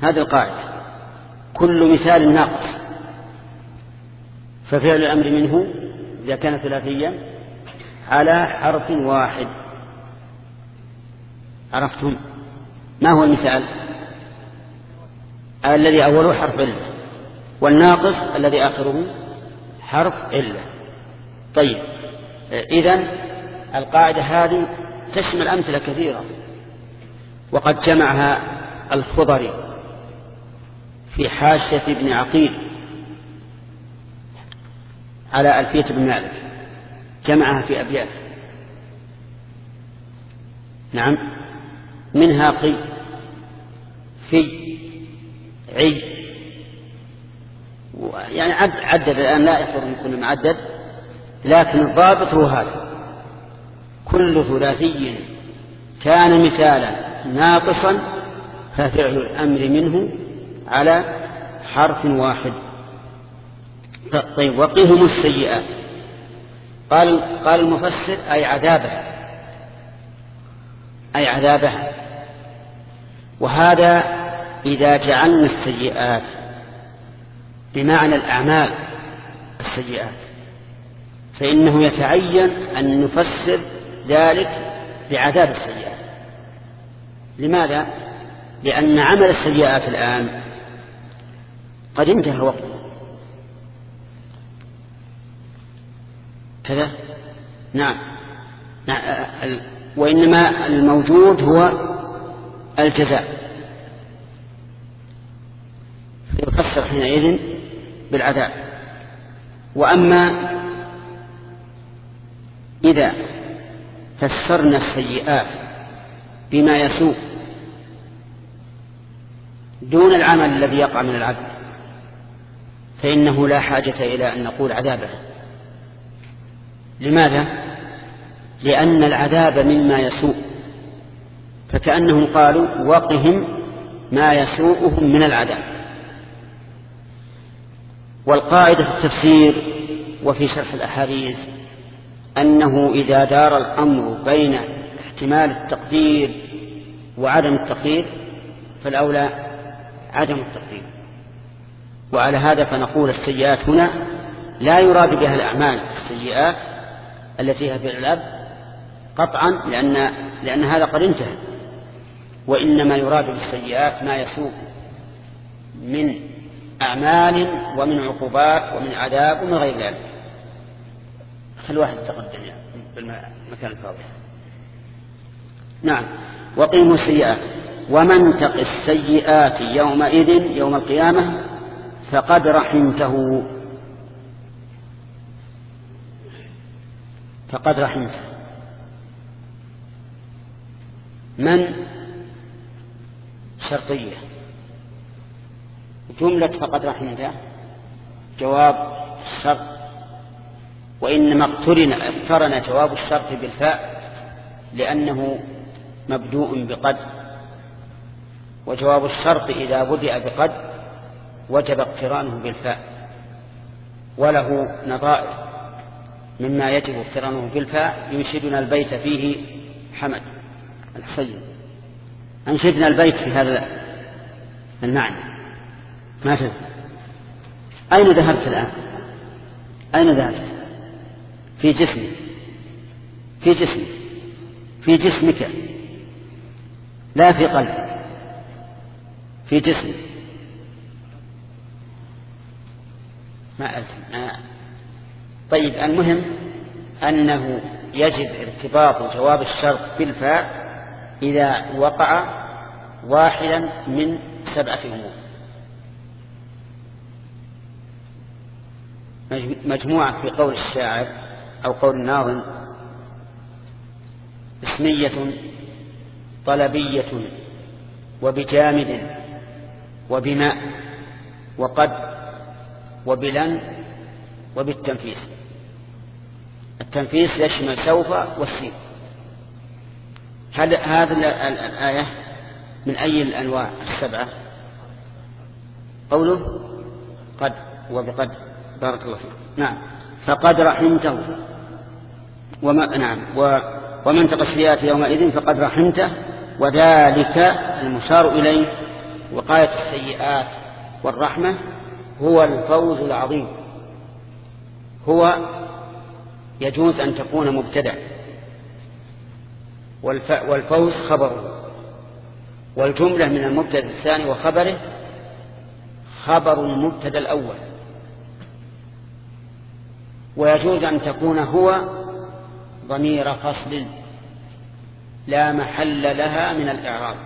هذه القاعدة. كل مثال ناقص ففعل الأمر منه إذا كان ثلاثيا على حرف واحد. عرفتم؟ ما هو المثال؟ الذي أوله حرف علة والناقص الذي آخره حرف علة طيب إذن القاعدة هذه تشمل أمثلة كثيرة وقد جمعها الخضري في حاشية ابن عقيل على ألفية بن مالك. جمعها في أبيات. نعم. منها قي في عي. يعني عد عدد الآن لا أن يكون معدد لكن الضابط هو هذا. كل ثلاثي كان مثالا ناقصا ففعل الأمر منه على حرف واحد. طيب وقهم السيئات. قال قال المفسر أي عذابها أي عذابها وهذا إذا جعلنا السيئات بمعنى الأعمال السيئات فإنه يتعين أن نفسر ذلك بعذاب السيئات. لماذا؟ لأن عمل السيئات الآن قد انتهى وقته كذا؟ نعم, نعم. وإنما الموجود هو الجزاء. يفسر حينئذ بالعذاب. وأما إذا فسرنا السيئات بما يسوء دون العمل الذي يقع من العبد فإنه لا حاجة إلى أن نقول عذابه. لماذا؟ لأن العذاب مما يسوء. فكأنهم قالوا وقهم ما يسوءهم من العذاب. والقاعدة في التفسير وفي شرح الأحاديث أنه إذا دار الأمر بين احتمال التقدير وعدم التقدير فالأولى عدم التقدير. وعلى هذا فنقول السيئات هنا لا يراد بها الأعمال السيئات التي هي في العذاب قطعا لأن, لأن هذا قد انتهى. وإنما يراد بالسيئات ما يسوء من أعمال ومن عقوبات ومن عذاب ومن غير ذلك. خل واحد تقدم يعني بالمكان الفاضي. نعم. وقيموا السيئات. ومن تق السيئات يومئذ يوم القيامة فقد رحمته. فقد رحمته. من؟ شرطية. جملة فقد رحمته جواب الشرط. وإنما اقترن اقترن جواب الشرط بالفاء لأنه مبدوء بقد. وجواب الشرط إذا بدأ بقد وجب اقترانه بالفاء. وله نظائر. مما يجب اقترانه بالفاء ينشدنا البيت فيه حمد. الحسين أنشدنا البيت في هذا المعنى. ما تذكر أين ذهبت الآن؟ أين ذهبت؟ في جسمي. في جسمي. في جسمك. لا في قلبك في جسمي. ما أزم طيب المهم أنه يجب ارتباط جواب الشرط بالفاء إذا وقع واحدا من سبعة أمور. مجموعة في قول الشاعر أو قول الناظم. اسمية طلبية وبجامد وبماء وقد وبلن وبالتنفيس. التنفيس يشمل سوف والسين هل هذه الآية من أي الأنواع؟ السبعة. قوله قد وبقد بارك الله فيك. نعم. فقد رحمته. وما نعم. و ومن تقى يومئذ فقد رحمته وذلك المشار إليه وقاية السيئات والرحمة هو الفوز العظيم. هو يجوز أن تكون مبتدأ والفوز خبره والجملة من المبتدأ الثاني وخبره خبر المبتدأ الأول. ويجوز أن تكون هو ضمير فصل لا محل لها من الإعراب.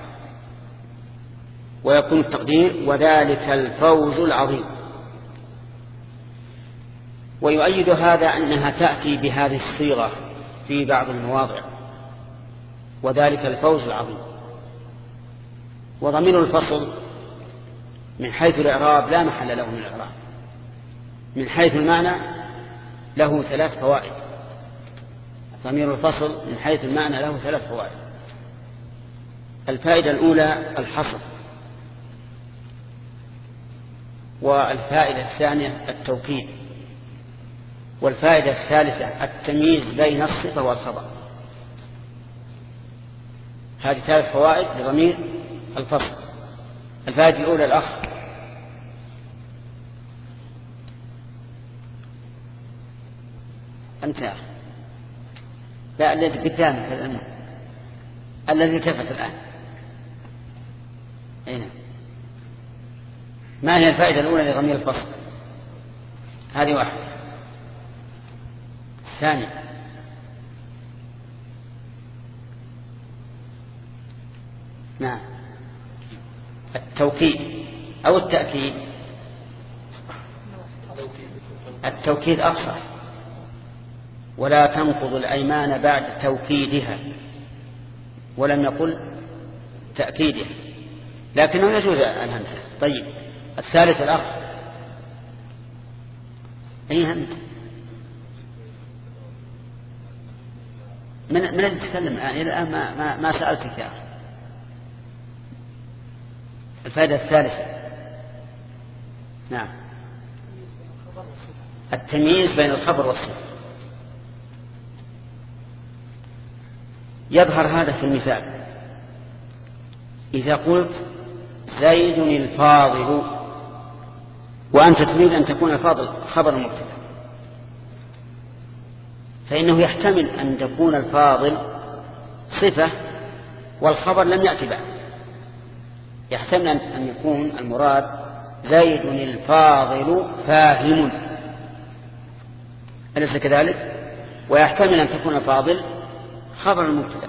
ويكون التقدير وذلك الفوز العظيم. ويؤيد هذا أنها تأتي بهذه الصيغة في بعض المواضع وذلك الفوز العظيم. وضمير الفصل من حيث الإعراب لا محل له من الإعراب. من حيث المعنى له ثلاث فوائد. ضمير الفصل من حيث المعنى له ثلاث فوائد. الفائدة الأولى الحصر. والفائدة الثانية التوكيد. والفائدة الثالثة التمييز بين الصفة والخبر هذه ثلاث فوائد لضمير الفصل. الفائدة الأولى الأخ. أنت لا الذي قدامك الذي التفت الآن. أين نعم. ما هي الفائدة الأولى لضمير الفصل؟ هذه واحدة. الثاني نعم. التوكيد أو التأكيد؟ التوكيد أفصح ولا تنقض الأيمان بعد توكيدها. ولم يقل تأكيدها. لكنه يجوز الهمزة. طيب. الثالث الأخ. أي أنت؟ من من الذي تكلم الآن؟ الآن ما, ما, ما سألتك يا أخي. الفائدة الثالثة. نعم. التمييز بين الخبر والصفة يظهر هذا في المثال. إذا قلت زيد الفاضل وأنت تريد أن تكون الفاضل خبر المبتدا فإنه يحتمل أن تكون الفاضل صفة والخبر لم يأتي بعد. يحتمل أن يكون المراد زيد الفاضل فاهم. أليس كذلك؟ ويحتمل أن تكون الفاضل خبر المبتدأ.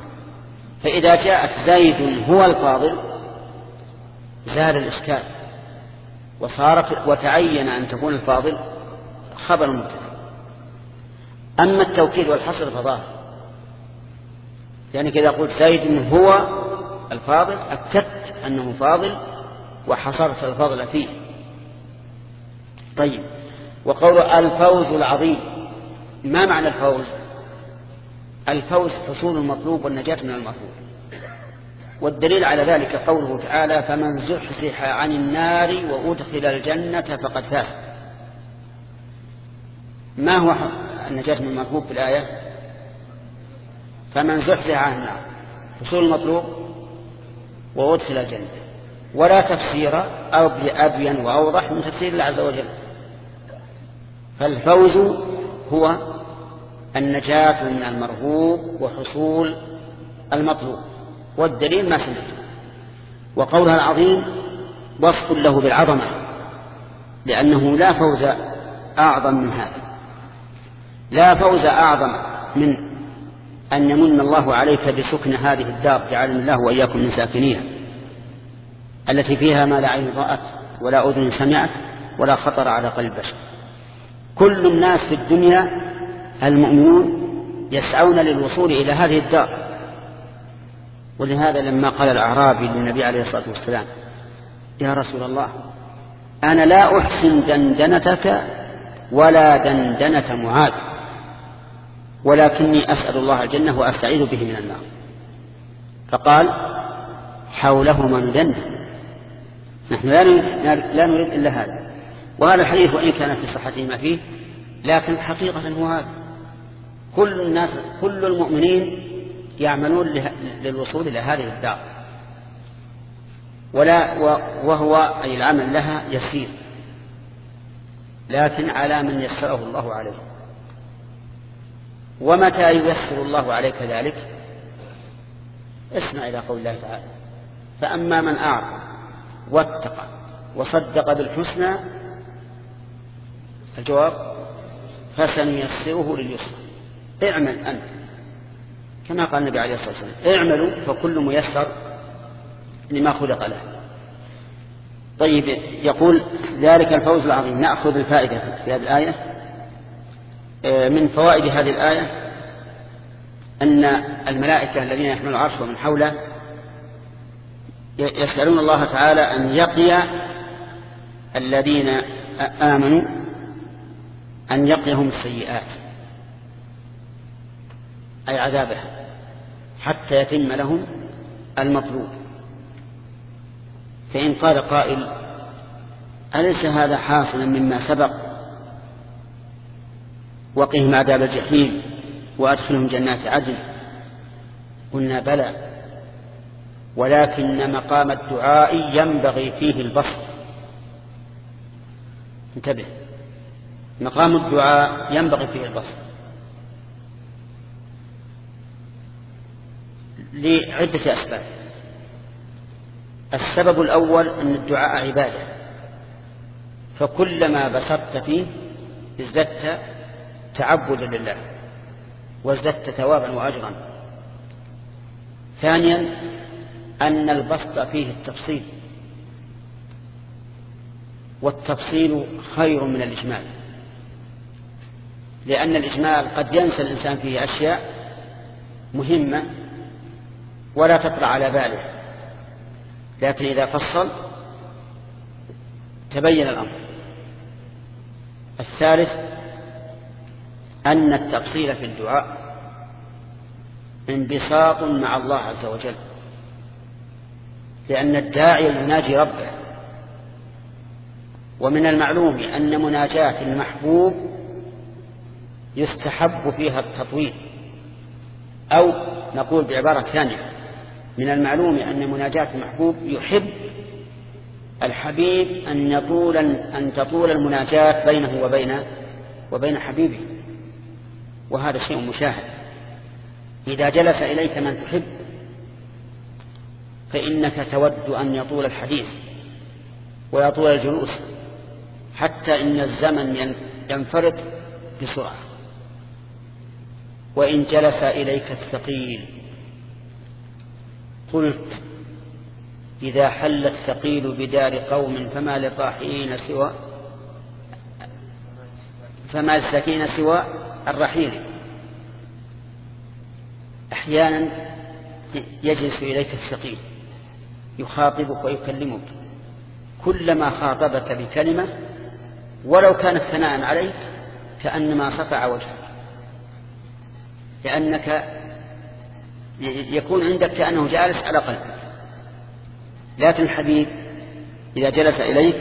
فإذا جاءت زيد هو الفاضل زال الإشكال. وصارت وتعين أن تكون الفاضل خبر المبتدأ. أما التوكيد والحصر فظاهر. يعني إذا قلت زيد هو الفاضل أكدت أنه فاضل وحصرت الفضل فيه. طيب وقول الفوز العظيم. ما معنى الفوز؟ الفوز حصول المطلوب والنجاة من المطلوب. والدليل على ذلك قوله تعالى فمن زحزح عن النار وأدخل الجنة فقد فاز. ما هو النجاة من المطلوب في الآية فمن زحزح عن النار حصول المطلوب وأدخل الجنة. ولا تفسير أبين وأوضح من تفسير الله عز وجل. فالفوز هو النجاة من المرغوب وحصول المطلوب. والدليل ما سمعت وقولها العظيم وصف له بالعظمة لأنه لا فوز أعظم من هذا. لا فوز أعظم من أن يمن الله عليك بسكن هذه الدار جعلنا الله وإياكم من ساكنيها التي فيها ما لا عين رأت ولا أذن سمعت ولا خطر على قلب بشر كل الناس في الدنيا المؤمنون يسعون للوصول إلى هذه الدار. ولهذا لما قال الأعرابي للنبي عليه الصلاة والسلام يا رسول الله أنا لا أحسن دندنتك ولا دندنة معاذ. ولكني أسأل الله الجنة وأستعيذ به من النار. فقال حولهما ندندن. نحن لا نريد, لا نريد إلا هذا. وهذا الحديث وإن كان في صحته ما فيه لكن حقيقة هو هذا. كل الناس كل المؤمنين يعملون للوصول إلى هذه الدار. ولا وهو أي العمل لها يسير. لكن على من يسره الله عليه. ومتى ييسر الله عليك ذلك؟ اسمع إلى قول الله تعالى. فأما من أعطى واتقى وصدق بالحسنى الجواب فسنيسره لليسر اعمل أنت. كما قال النبي عليه الصلاة والسلام اعملوا فكل ميسر لما خلق له. طيب يقول ذلك الفوز العظيم. نأخذ الفائدة في هذه الآية. من فوائد هذه الآية أن الملائكة الذين يحملون العرش ومن حوله يسألون الله تعالى أن يقي الذين آمنوا أن يقيهم السيئات أي عذابها حتى يتم لهم المطلوب. فإن قال قائل أليس هذا حاصلا مما سبق؟ وقهم عذاب الجحيم وأدخلهم جنات عدن. قلنا بلى ولكن مقام الدعاء ينبغي فيه البسط. انتبه مقام الدعاء ينبغي فيه البسط. لعدة أسباب. السبب الأول أن الدعاء عبادة. فكلما بسطت فيه ازددت تعبدا لله وازددت ثوابا وأجرا. ثانيا أن البسط فيه التفصيل. والتفصيل خير من الإجمال. لأن الإجمال قد ينسى الإنسان فيه أشياء مهمة ولا تطرأ على باله. لكن إذا فصل تبين الأمر. الثالث أن التفصيل في الدعاء انبساط مع الله عز وجل لأن الداعي يناجي ربه. ومن المعلوم أن مناجاة المحبوب يستحب فيها التطويل أو نقول بعبارة ثانية من المعلوم أن مناجاة المحبوب يحب الحبيب أن يطول أن تطول المناجاة بينه وبين وبين حبيبه. وهذا شيء مشاهد. إذا جلس إليك من تحب فإنك تود أن يطول الحديث ويطول الجلوس حتى إن الزمن ينفرد بسرعة. وإن جلس إليك الثقيل قلت إذا حل الثقيل بدار قوم فما للراحلين سوى فما للسكين سوى الرحيل. أحيانا يجلس إليك الثقيل يخاطبك ويكلمك. كلما خاطبك بكلمة ولو كانت ثناء عليك كأنما صفع وجهك. لأنك يكون عندك كأنه جالس على قلبك. لكن الحبيب إذا جلس إليك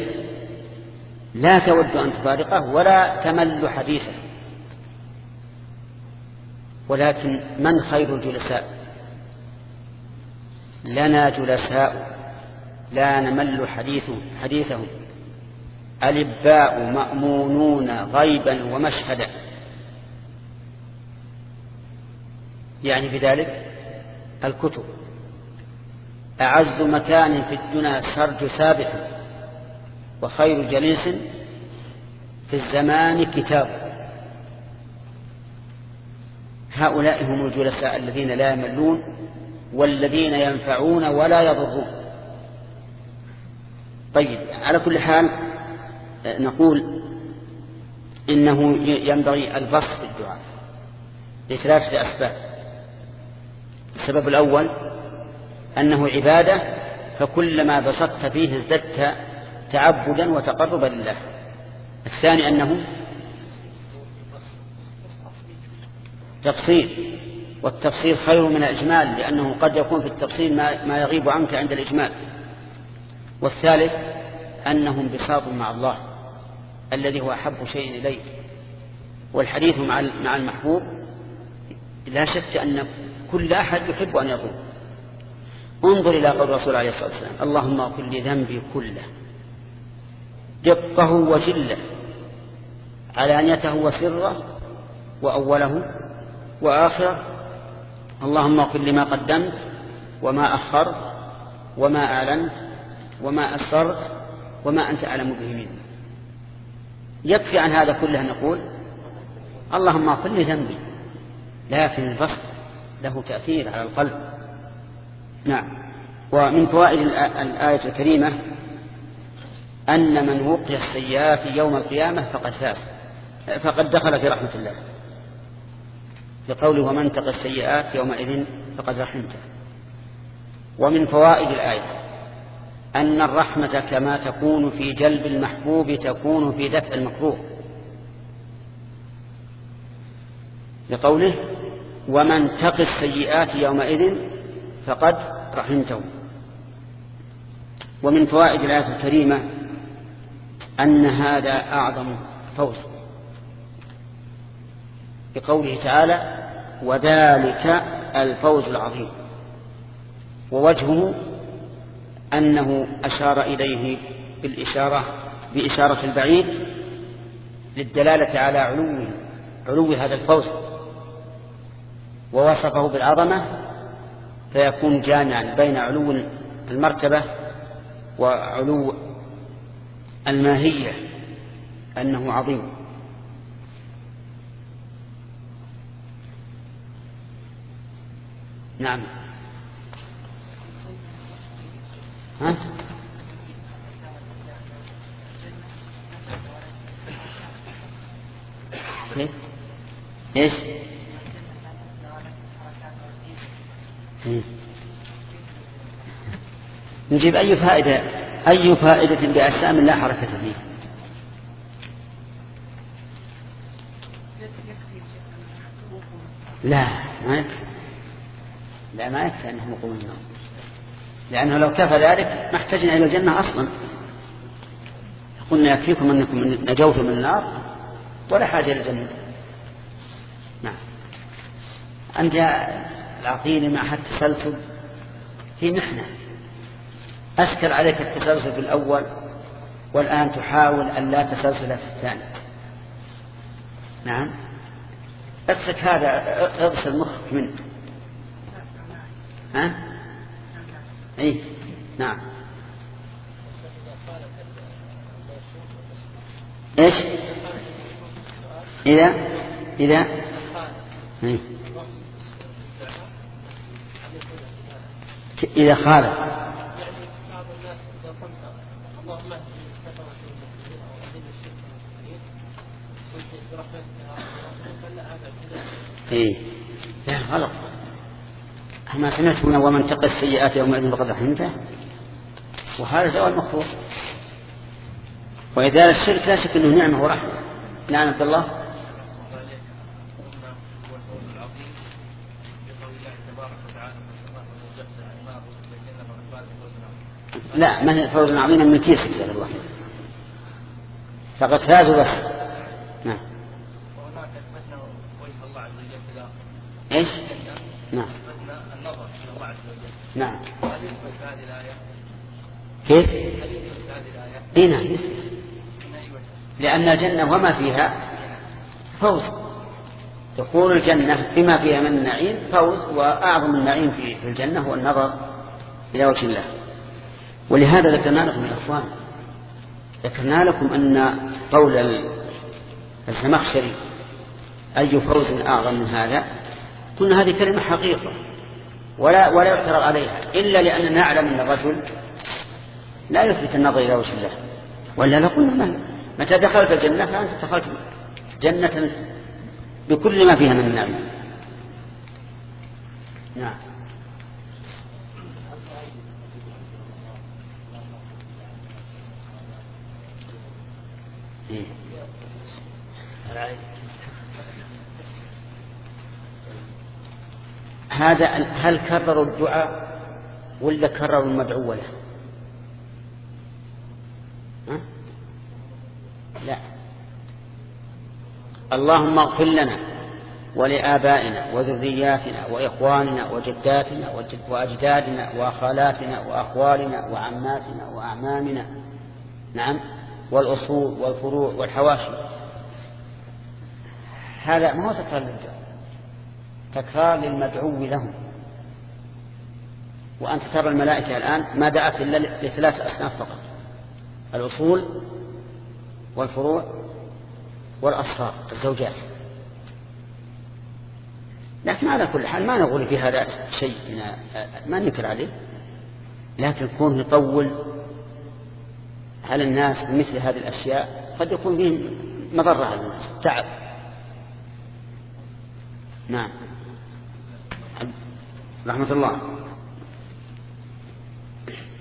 لا تود أن تفارقه ولا تمل حديثه ولكن من خير الجلساء؟ لنا جلساء لا نمل حديث حديثهم. الإباء مأمونون غيبا ومشهدا. يعني بذلك الكتب. أعز مكان في الدنيا سرج ثابت وخير جليس في الزمان كتاب. هؤلاء هم الجلساء الذين لا يملون والذين ينفعون ولا يضرون. طيب على كل حال نقول إنه ينبغي البسط في الدعاء لثلاثة أسباب. السبب الأول أنه عبادة فكلما بسطت فيه ازددت تعبدا وتقربا لله. الثاني أنه تفصيل والتفصيل خير من الإجمال لأنه قد يكون في التفصيل ما يغيب عنك عند الإجمال. والثالث أنه انبساط مع الله الذي هو أحب شيء إليه والحديث مع المحبوب لا شك أن كل أحد يحب أن يطول انظر إلى قول الرسول عليه الصلاة والسلام اللهم لي ذنبي كله دقه وجله علانيته وسره وأوله وآخره اللهم اغفر لي ما قدمت وما أخرت وما أعلنت وما أسرت وما أنت أعلم به مني. يكفي عن هذا كله نقول اللهم اغفر لي ذنبي لكن الفصل له تأثير على القلب. نعم. ومن فوائد الآية الكريمة أن من وقي السيئات يوم القيامة فقد فاز فقد دخل في رحمة الله. لقوله ومن تقى السيئات يومئذ فقد رحمته. ومن فوائد الآية أن الرحمة كما تكون في جلب المحبوب تكون في دفع المكروه. لقوله ومن تق السيئات يومئذ فقد رحمته. ومن فوائد الآية الكريمة أن هذا أعظم فوز. بقوله تعالى وذلك الفوز العظيم. ووجهه أنه أشار إليه بالإشارة بإشارة البعيد للدلالة على علو علو هذا الفوز. ووصفه بالعظمة فيكون جامعا بين علو المرتبة وعلو الماهية أنه عظيم. نعم ها؟ كيف؟ إيش؟ نجيب أي فائدة أي فائدة بأجسام لا حركة فيه لا ما يكفي لا ما يكفي أنهم يقومون النوم لأنه لو كفى ذلك ما احتجنا إلى الجنة أصلا. قلنا يكفيكم أنكم نجوتم من النار ولا حاجة إلى الجنة. نعم. أنت العقيل مع التسلسل في محنة. أشكل عليك التسلسل في الأول والآن تحاول أن لا تسلسل في الثاني. نعم. اترك هذا اغسل مخك منه. ها؟ اي نعم. إيش؟ إذا؟ إذا؟ إيه؟ إذا خالف. إيه. لا غلط. ما سمعت من ومن تقى السيئات يومئذ فقد رحمته وهذا زوال مكروه. وإزالة الشرك لا شك أنه نعمة ورحمة. نعم عبد الله. لا ما هي فوز عظيما من كيس جزاك الله. فقد فازوا بس. نعم. إيش؟ نعم النظر إلى الله عز وجل نعم. كيف؟ إي نعم لأن الجنة وما فيها فوز. دخول الجنة بما فيها من النعيم فوز وأعظم النعيم في الجنة هو النظر إلى وجه الله. ولهذا ذكرنا لكم يا إخوان ذكرنا لكم أن قول الزمخشري أي فوز أعظم من هذا؟ قلنا هذه كلمة حقيقة. ولا ولا يعترض عليها إلا لأننا نعلم أن الرجل لا يثبت النظر إلى وجه الله. ولا لقلنا متى دخلت الجنة؟ فأنت دخلت جنة بكل ما فيها من النعم نعم. إيه. هذا هل كرروا الدعاء ولا كرروا المدعو له؟ لا. اللهم اغفر لنا ولآبائنا وذرياتنا وإخواننا وجداتنا وأجدادنا وخالاتنا وأخوالنا وعماتنا وأعمامنا. نعم. والأصول والفروع والحواشي. هذا ما هو تكرار للدعاء تكرار للمدعو لهم. وأنت ترى الملائكة الآن ما دعت إلا لثلاث أصناف فقط. الأصول والفروع والأصهار الزوجات. لكن على كل حال ما نقول في هذا شيء ما ننكر عليه. لكن كون يطول على الناس مثل هذه الأشياء قد يكون فيه مضرة على الناس تعب. نعم. رحمة الله.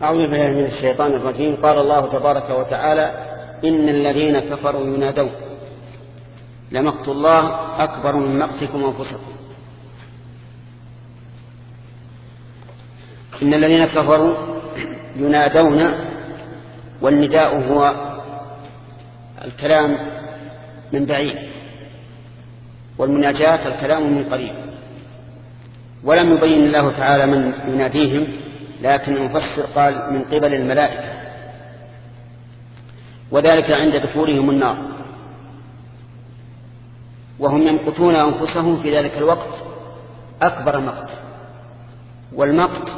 أعوذ بالله من الشيطان الرجيم. قال الله تبارك وتعالى إن الذين كفروا ينادون لمقت الله أكبر من مقتكم أنفسكم. إن الذين كفروا ينادون والنداء هو الكلام من بعيد والمناجاة الكلام من قريب. ولم يبين الله تعالى من يناديهم لكن المفسر قال من قبل الملائكة. وذلك عند دخولهم النار. وهم يمقتون أنفسهم في ذلك الوقت أكبر مقت. والمقت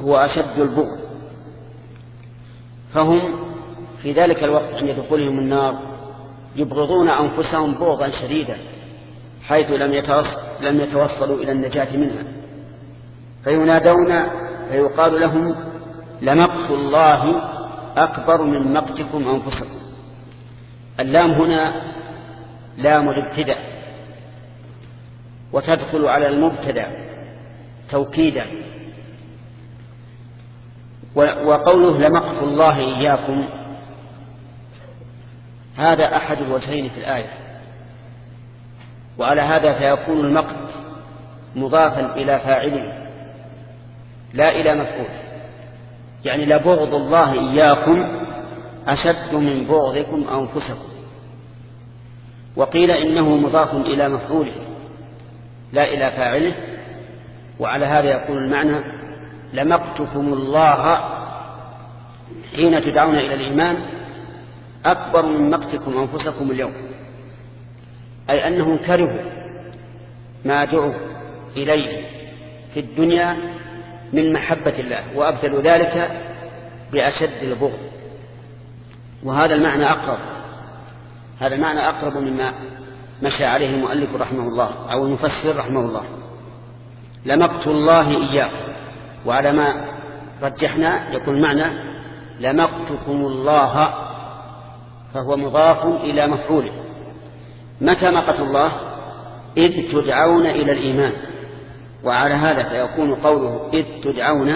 هو أشد البغض. فهم في ذلك الوقت عند دخولهم النار يبغضون أنفسهم بغضا شديدا حيث لم لم يتوصلوا إلى النجاة منها. فينادون فيقال لهم لمقت الله أكبر من مقتكم أنفسكم. اللام هنا لام الابتداء وتدخل على المبتدا توكيدا. وقوله لمقت الله إياكم هذا أحد الوجهين في الآية. وعلى هذا فيكون المقت مضافا إلى فاعله لا إلى مفعول. يعني لبغض الله إياكم أشد من بغضكم أنفسكم. وقيل إنه مضاف إلى مفعوله لا إلى فاعله. وعلى هذا يكون المعنى لمقتكم الله حين تدعون إلى الإيمان أكبر من مقتكم أنفسكم اليوم. أي أنهم كرهوا ما دعوا إليه في الدنيا من محبة الله وأبدلوا ذلك بأشد البغض. وهذا المعنى أقرب هذا المعنى أقرب مما مشى عليه المؤلف رحمه الله أو المفسر رحمه الله. لمقت الله إياكم وعلى ما رجحنا يكون معنى لمقتكم الله فهو مضاف إلى مفعوله. متى مقت الله؟ إذ تدعون إلى الإيمان. وعلى هذا فيكون قوله إذ تدعون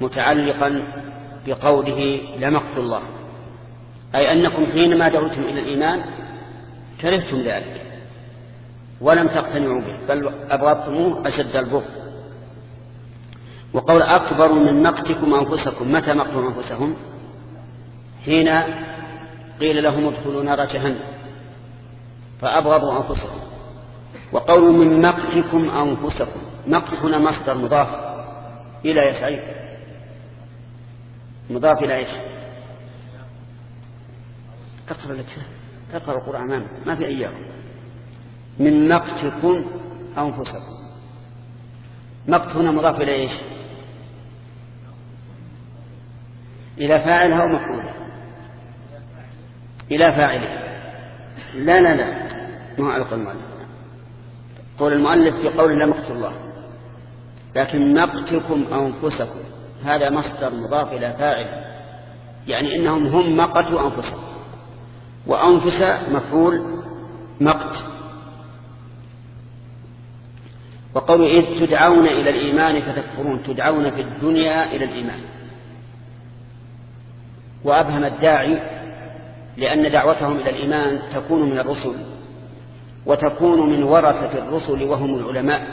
متعلقا بقوله لمقت الله. أي أنكم حينما دعوتم إلى الإيمان كرهتم ذلك ولم تقتنعوا به بل أبغضتموه أشد البغض. وقول أكبر من مقتكم أنفسكم متى مقتم أنفسهم؟ حين قيل لهم ادخلوا نار جهنم. فأبغضوا أنفسهم. وقول من مقتكم أنفسكم. مقت هنا مصدر مضاف إلى يسعيد مضاف إلى إيش؟ تقرأ لك تقرأ القرآن أمامك. ما في أياكم من مقتكم أنفسكم. مقت هنا مضاف إلى إيش؟ إلى فاعلها ومفعولها إلى فاعله لا لا لا. ما علق المؤلف؟ قول المؤلف في قول لا مقت الله. لكن مقتكم أنفسكم هذا مصدر مضاف إلى فاعل. يعني إنهم هم مقتوا أنفسهم. وأنفس مفعول مقت. وقالوا إذ تدعون إلى الإيمان فتكفرون تدعون في الدنيا إلى الإيمان. وأبهم الداعي لأن دعوتهم إلى الإيمان تكون من الرسل. وتكون من ورثة الرسل وهم العلماء.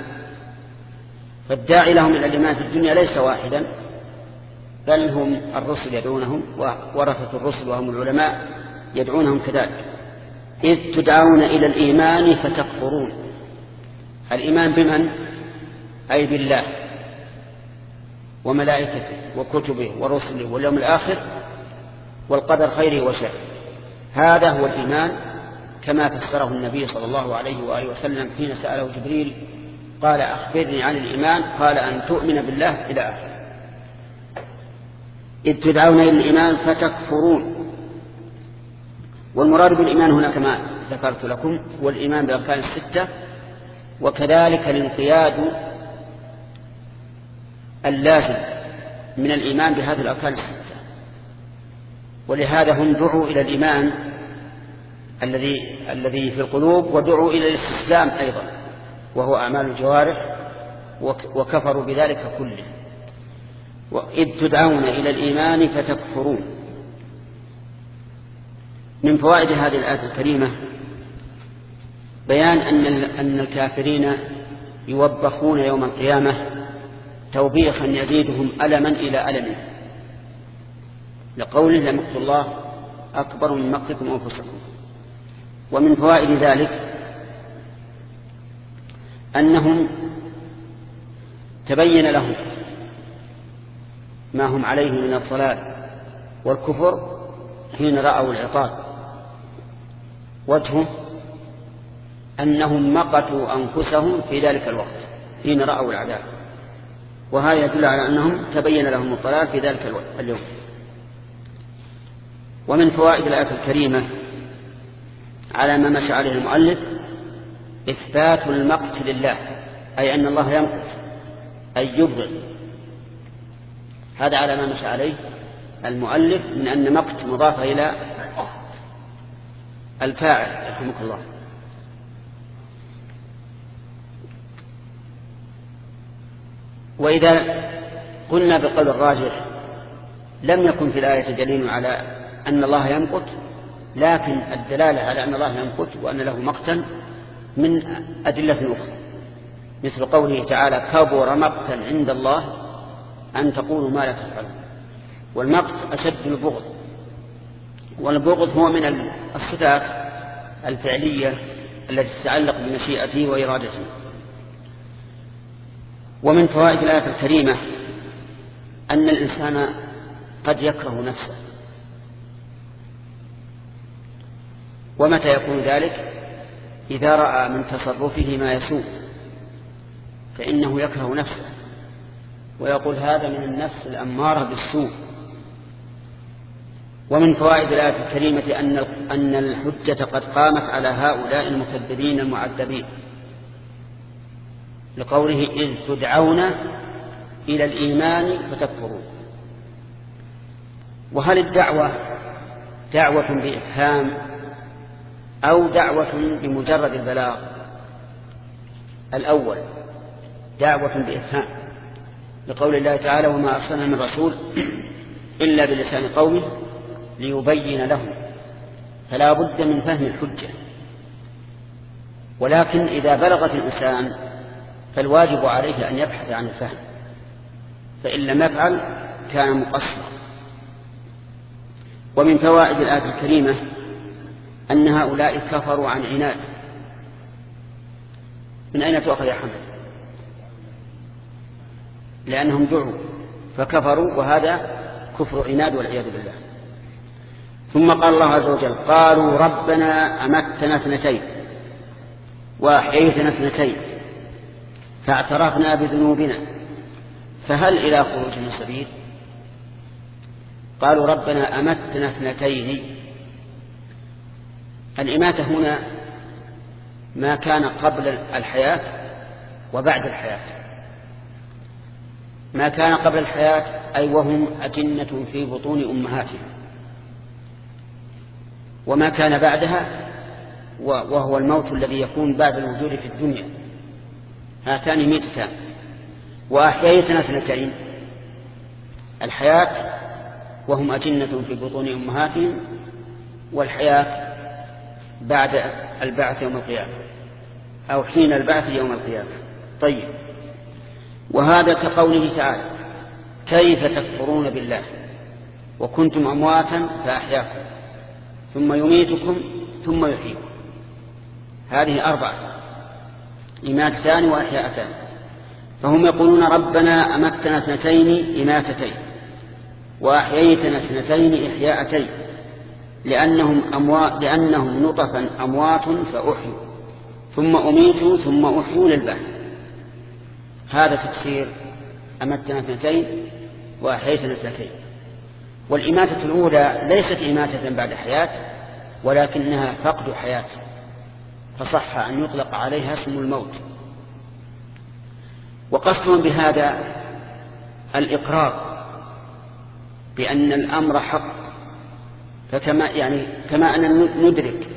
فالداعي لهم إلى الإيمان في الدنيا ليس واحدا بل هم الرسل يدعونهم وورثة الرسل وهم العلماء يدعونهم كذلك. إذ تدعون إلى الإيمان فتكفرون. الإيمان بمن؟ أي بالله وملائكته وكتبه ورسله واليوم الآخر والقدر خيره وشره. هذا هو الإيمان كما فسره النبي صلى الله عليه وآله وسلم حين سأله جبريل قال أخبرني عن الإيمان قال أن تؤمن بالله إلى آخر إذ تدعون إلى الإيمان فتكفرون. والمراد بالإيمان هنا كما ذكرت لكم هو الإيمان بالأركان الستة وكذلك الانقياد اللازم من الإيمان بهذه الأركان الستة. ولهذا هم دعوا إلى الإيمان الذي الذي في القلوب ودعوا إلى الاستسلام أيضا وهو أعمال الجوارح وكفروا بذلك كله. وإذ تدعون إلى الإيمان فتكفرون. من فوائد هذه الآية الكريمة بيان أن أن الكافرين يوبخون يوم القيامة توبيخا يزيدهم ألما ألى ألمه لقوله لمقت الله أكبر من مقتكم أنفسكم. ومن فوائد ذلك أنهم تبين لهم ما هم عليه من الضلال والكفر حين رأوا العقاب. وجهه أنهم مقتوا أنفسهم في ذلك الوقت حين رأوا العذاب. وهذا يدل على أنهم تبين لهم الضلال في ذلك اليوم. ومن فوائد الآية الكريمة على ما مشى عليه المؤلف إثبات المقت لله أي أن الله يمقت أي يبغض. هذا على ما مشى عليه المؤلف من أن مقت مضاف إلى الفاعل رحمك الله. وإذا قلنا بالقول الراجح لم يكن في الآية دليل على أن الله يمقت لكن الدلالة على أن الله يمقت وأن له مقتا من أدلة أخرى. مثل قوله تعالى كبر مقتا عند الله أن تقولوا ما لا تفعلون. والمقت أشد البغض. والبغض هو من الصفات الفعلية التي تتعلق بمشيئته وإرادته. ومن فوائد الآية الكريمة أن الإنسان قد يكره نفسه. ومتى يكون ذلك؟ إذا رأى من تصرفه ما يسوء فإنه يكره نفسه ويقول هذا من النفس الأمارة بالسوء. ومن فوائد الآية الكريمة أن أن الحجة قد قامت على هؤلاء المكذبين المعذبين. لقوله إذ تدعون إلى الإيمان فتكفرون. وهل الدعوة دعوة بإفهام أو دعوة بمجرد البلاغ. الأول دعوة بإفهام لقول الله تعالى وما أرسلنا من رسول إلا بلسان قومه ليبين لهم فلا بد من فهم الحجة. ولكن إذا بلغت الإنسان فالواجب عليه أن يبحث عن الفهم فإن لم يفعل كان مقصرا. ومن فوائد الآية الكريمة أن هؤلاء كفروا عن عناد. من أين تؤخذ يا حمد؟ لأنهم دعوا فكفروا وهذا كفر عناد والعياذ بالله. ثم قال الله عز وجل قالوا ربنا أمتنا اثنتين وأحييتنا اثنتين فاعترفنا بذنوبنا فهل إلى خروج من سبيل؟ قالوا ربنا أمتنا اثنتين الإماتة هنا ما كان قبل الحياة وبعد الحياة. ما كان قبل الحياة أي وهم أجنة في بطون أمهاتهم. وما كان بعدها وهو الموت الذي يكون بعد الوجود في الدنيا. هاتان ميتتان. وأحييتنا اثنتين الحياة وهم أجنة في بطون أمهاتهم والحياة بعد البعث يوم القيامة أو حين البعث يوم القيامة. طيب. وهذا كقوله تعالى كيف تكفرون بالله؟ وكنتم أمواتا فأحياكم. ثم يميتكم ثم يحييكم. هذه أربعة. إماتتان وأحياءتان. فهم يقولون ربنا أمتنا اثنتين إماتتين وأحييتنا اثنتين إحياءتين. لأنهم, أموات لأنهم نطفا أموات فأحيوا. ثم أميتوا ثم أحيوا للبعث هذا تفسير أمتنا اثنتين وأحييتنا اثنتين. والإماتة الأولى ليست إماتة بعد حياة ولكنها فقد حياة. فصح أن يطلق عليها اسم الموت. وقصدهم بهذا الإقرار بأن الأمر حق. فكما يعني كما أن ندرك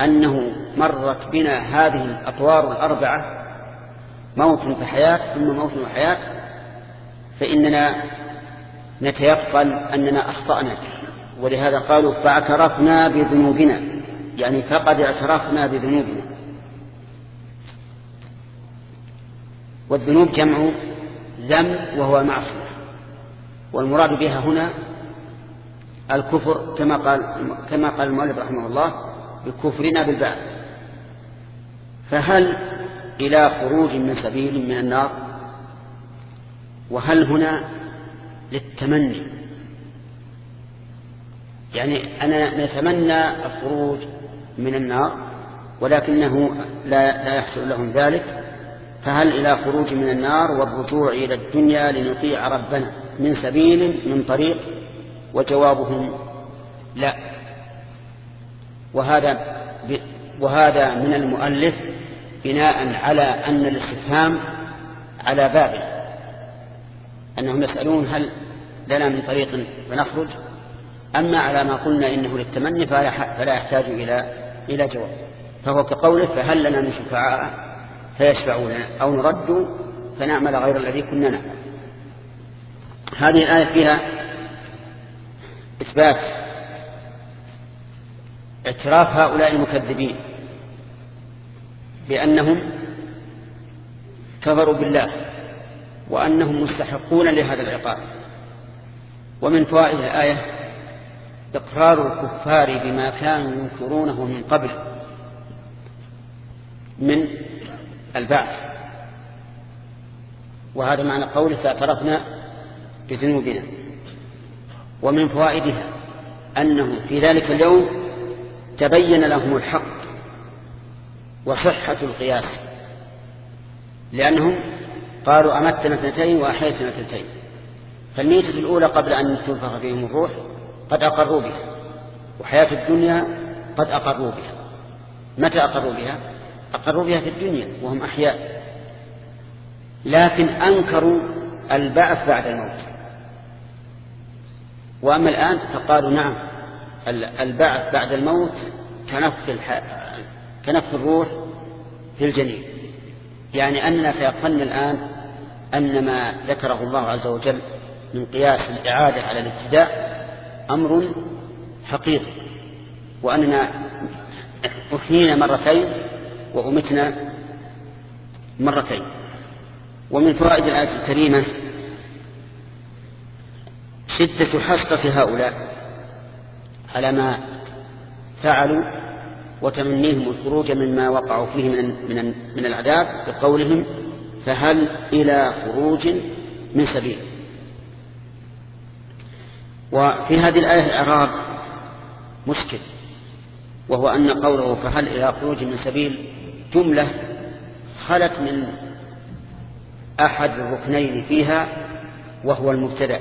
أنه مرت بنا هذه الأطوار الأربعة موت فحياة ثم موت وحياة فإننا نتيقن أننا أخطأنا ولهذا قالوا فاعترفنا بذنوبنا يعني فقد اعترفنا بذنوبنا. والذنوب جمع ذنب وهو معصية والمراد بها هنا الكفر كما قال كما قال المؤلف رحمه الله بكفرنا بالبعث. فهل إلى خروج من سبيل من النار؟ وهل هنا للتمني؟ يعني أنا نتمنى الخروج من النار ولكنه لا, لا يحصل لهم ذلك. فهل إلى خروج من النار والرجوع إلى الدنيا لنطيع ربنا من سبيل من طريق؟ وجوابهم لا. وهذا وهذا من المؤلف بناء على أن الاستفهام على باب أنهم يسألون هل لنا من طريق فنخرج أما على ما قلنا إنه للتمني فلا يحتاج إلى إلى جواب. فهو كقوله فهل لنا من شفعاء فيشفعوا لنا أو نرد فنعمل غير الذي كنا نعمل. هذه الآية فيها إثبات اعتراف هؤلاء المكذبين بأنهم كفروا بالله وأنهم مستحقون لهذا العقاب. ومن فوائد الآية إقرار الكفار بما كانوا ينكرونه من قبل من البعث. وهذا معنى قوله فاعترفنا بذنوبنا. ومن فوائدها أنه في ذلك اليوم تبين لهم الحق وصحة القياس لأنهم قالوا أمتنا اثنتين وأحييتنا اثنتين فالميتة الأولى قبل أن تنفخ فيهم الروح قد أقروا بها وحياة الدنيا قد أقروا بها. متى أقروا بها؟ أقروا بها في الدنيا وهم أحياء لكن أنكروا البعث بعد الموت. وأما الآن فقالوا نعم البعث بعد الموت كنفخ كنفخ الروح في الجنين. يعني أننا تيقنا الآن أن ما ذكره الله عز وجل من قياس الإعادة على الابتداء أمر حقيقي وأننا أحيينا مرتين وأمتنا مرتين. ومن فوائد الآية الكريمة شدة حسرة هؤلاء على ما فعلوا وتمنيهم الخروج مما وقعوا فيه من من من العذاب بقولهم فهل إلى خروج من سبيل؟ وفي هذه الآية إعراب مشكل وهو أن قوله فهل إلى خروج من سبيل جملة خلت من أحد الركنين فيها وهو المبتدأ.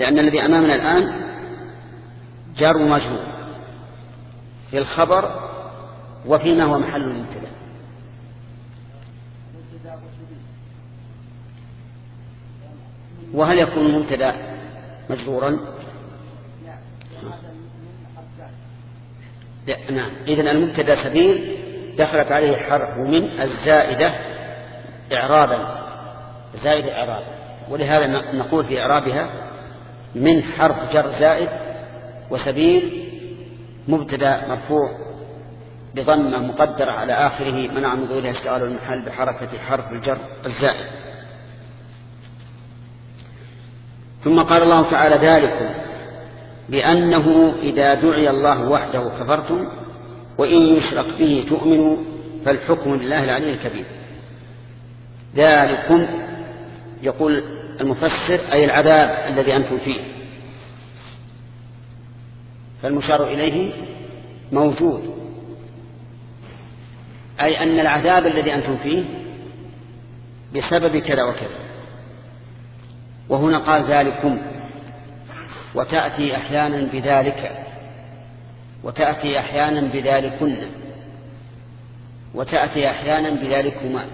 لأن الذي أمامنا الآن جار مجهول في الخبر وفيما هو محل المبتدأ وهل يكون المبتدا مجرورا؟ نعم. إذن المبتدا سبيل دخلت عليه حرف من الزائدة إعرابا زائدة إعرابا ولهذا نقول في إعرابها من حرف جر زائد وسبيل مبتدا مرفوع بضمة مقدرة على آخره. منع من ظهورها اشتغال المحل بحركة حرف الجر الزائد. ثم قال الله تعالى ذلكم بأنه إذا دعي الله وحده كفرتم وإن يشرك به تؤمنوا فالحكم لله العلي الكبير. ذلكم يقول المفسر أي العذاب الذي أنتم فيه. فالمشار إليه موجود. أي أن العذاب الذي أنتم فيه بسبب كذا وكذا. وهنا قال ذلكم. وتأتي أحيانا بذلك. وتأتي أحيانا بذلكن. وتأتي أحيانا بذلكما.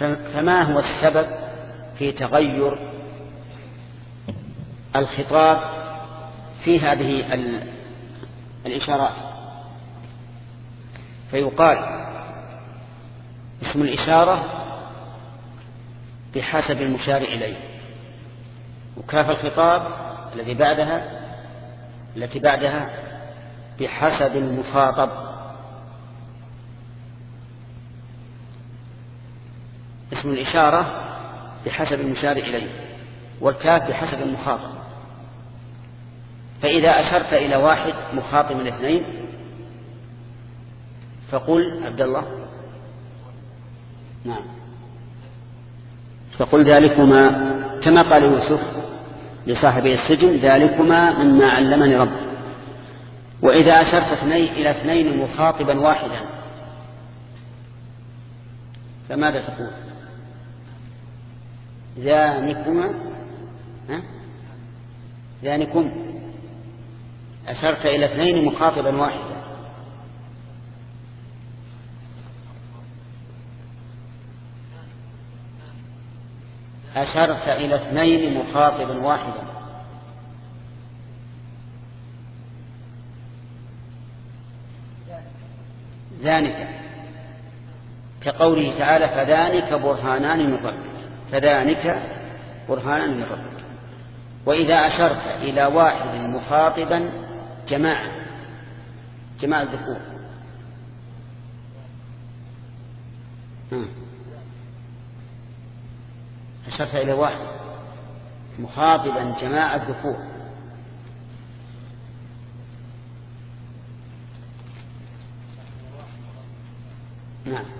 فما هو السبب في تغير الخطاب في هذه الإشارات؟ فيقال اسم الإشارة بحسب المشار إليه. وكاف الخطاب الذي بعدها التي بعدها بحسب المخاطب. اسم الإشارة بحسب المشار إليه والكاف بحسب المخاطب. فإذا أشرت إلى واحد مخاطب من اثنين فقل عبد الله. نعم. فقل ذلكما كما قال يوسف لصاحبي السجن ذلكما مما علمني ربي وإذا أشرت اثنين إلى اثنين مخاطبا واحدا فماذا تقول؟ ذانكما ذانكم أشرت إلى اثنين مخاطبا واحدا. أشرت إلى اثنين مخاطبا واحدا. ذلك كقوله تعالى فذلك برهانان من ربك فذلك برهانان من ربك. وإذا أشرت إلى واحد مخاطبا جماعة جماعة الذكور. أشرت إلى واحد مخاطبا جماعة الذكور. نعم.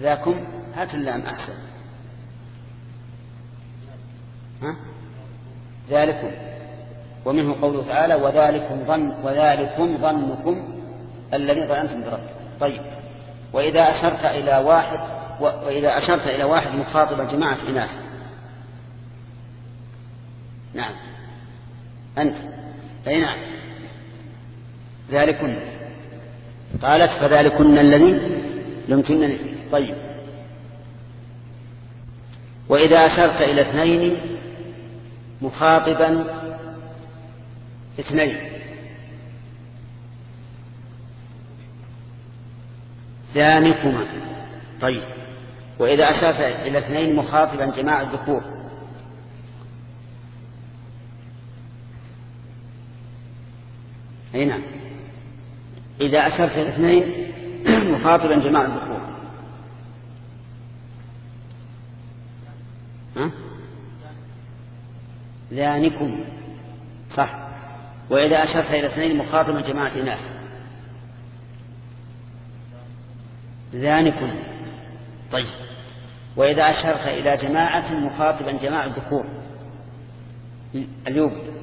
ذاكم هات اللام أحسن. ها؟ ذلكم. ومنه قوله تعالى وذلكم ظن وذلكم ظنكم الذي ظننتم بربكم طيب. وإذا أشرت إلى واحد وإذا أشرت إلى واحد مخاطبا جماعة إناث. نعم. أنت. أي نعم. ذلكن. قالت فذلكن الذي لم تنني طيب. وإذا أشرت إلى اثنين مخاطبا اثنين. ذانكما طيب. وإذا أشرت إلى اثنين مخاطبا جماعة الذكور. أي نعم. إذا أشرت إلى اثنين مخاطبا جماعة الذكور ها؟ ذانكم. صح. وإذا أشرت إلى اثنين مخاطبا جماعة الناس. ذانكم. طيب. وإذا أشرت إلى جماعة مخاطبا جماعة الذكور. اليوم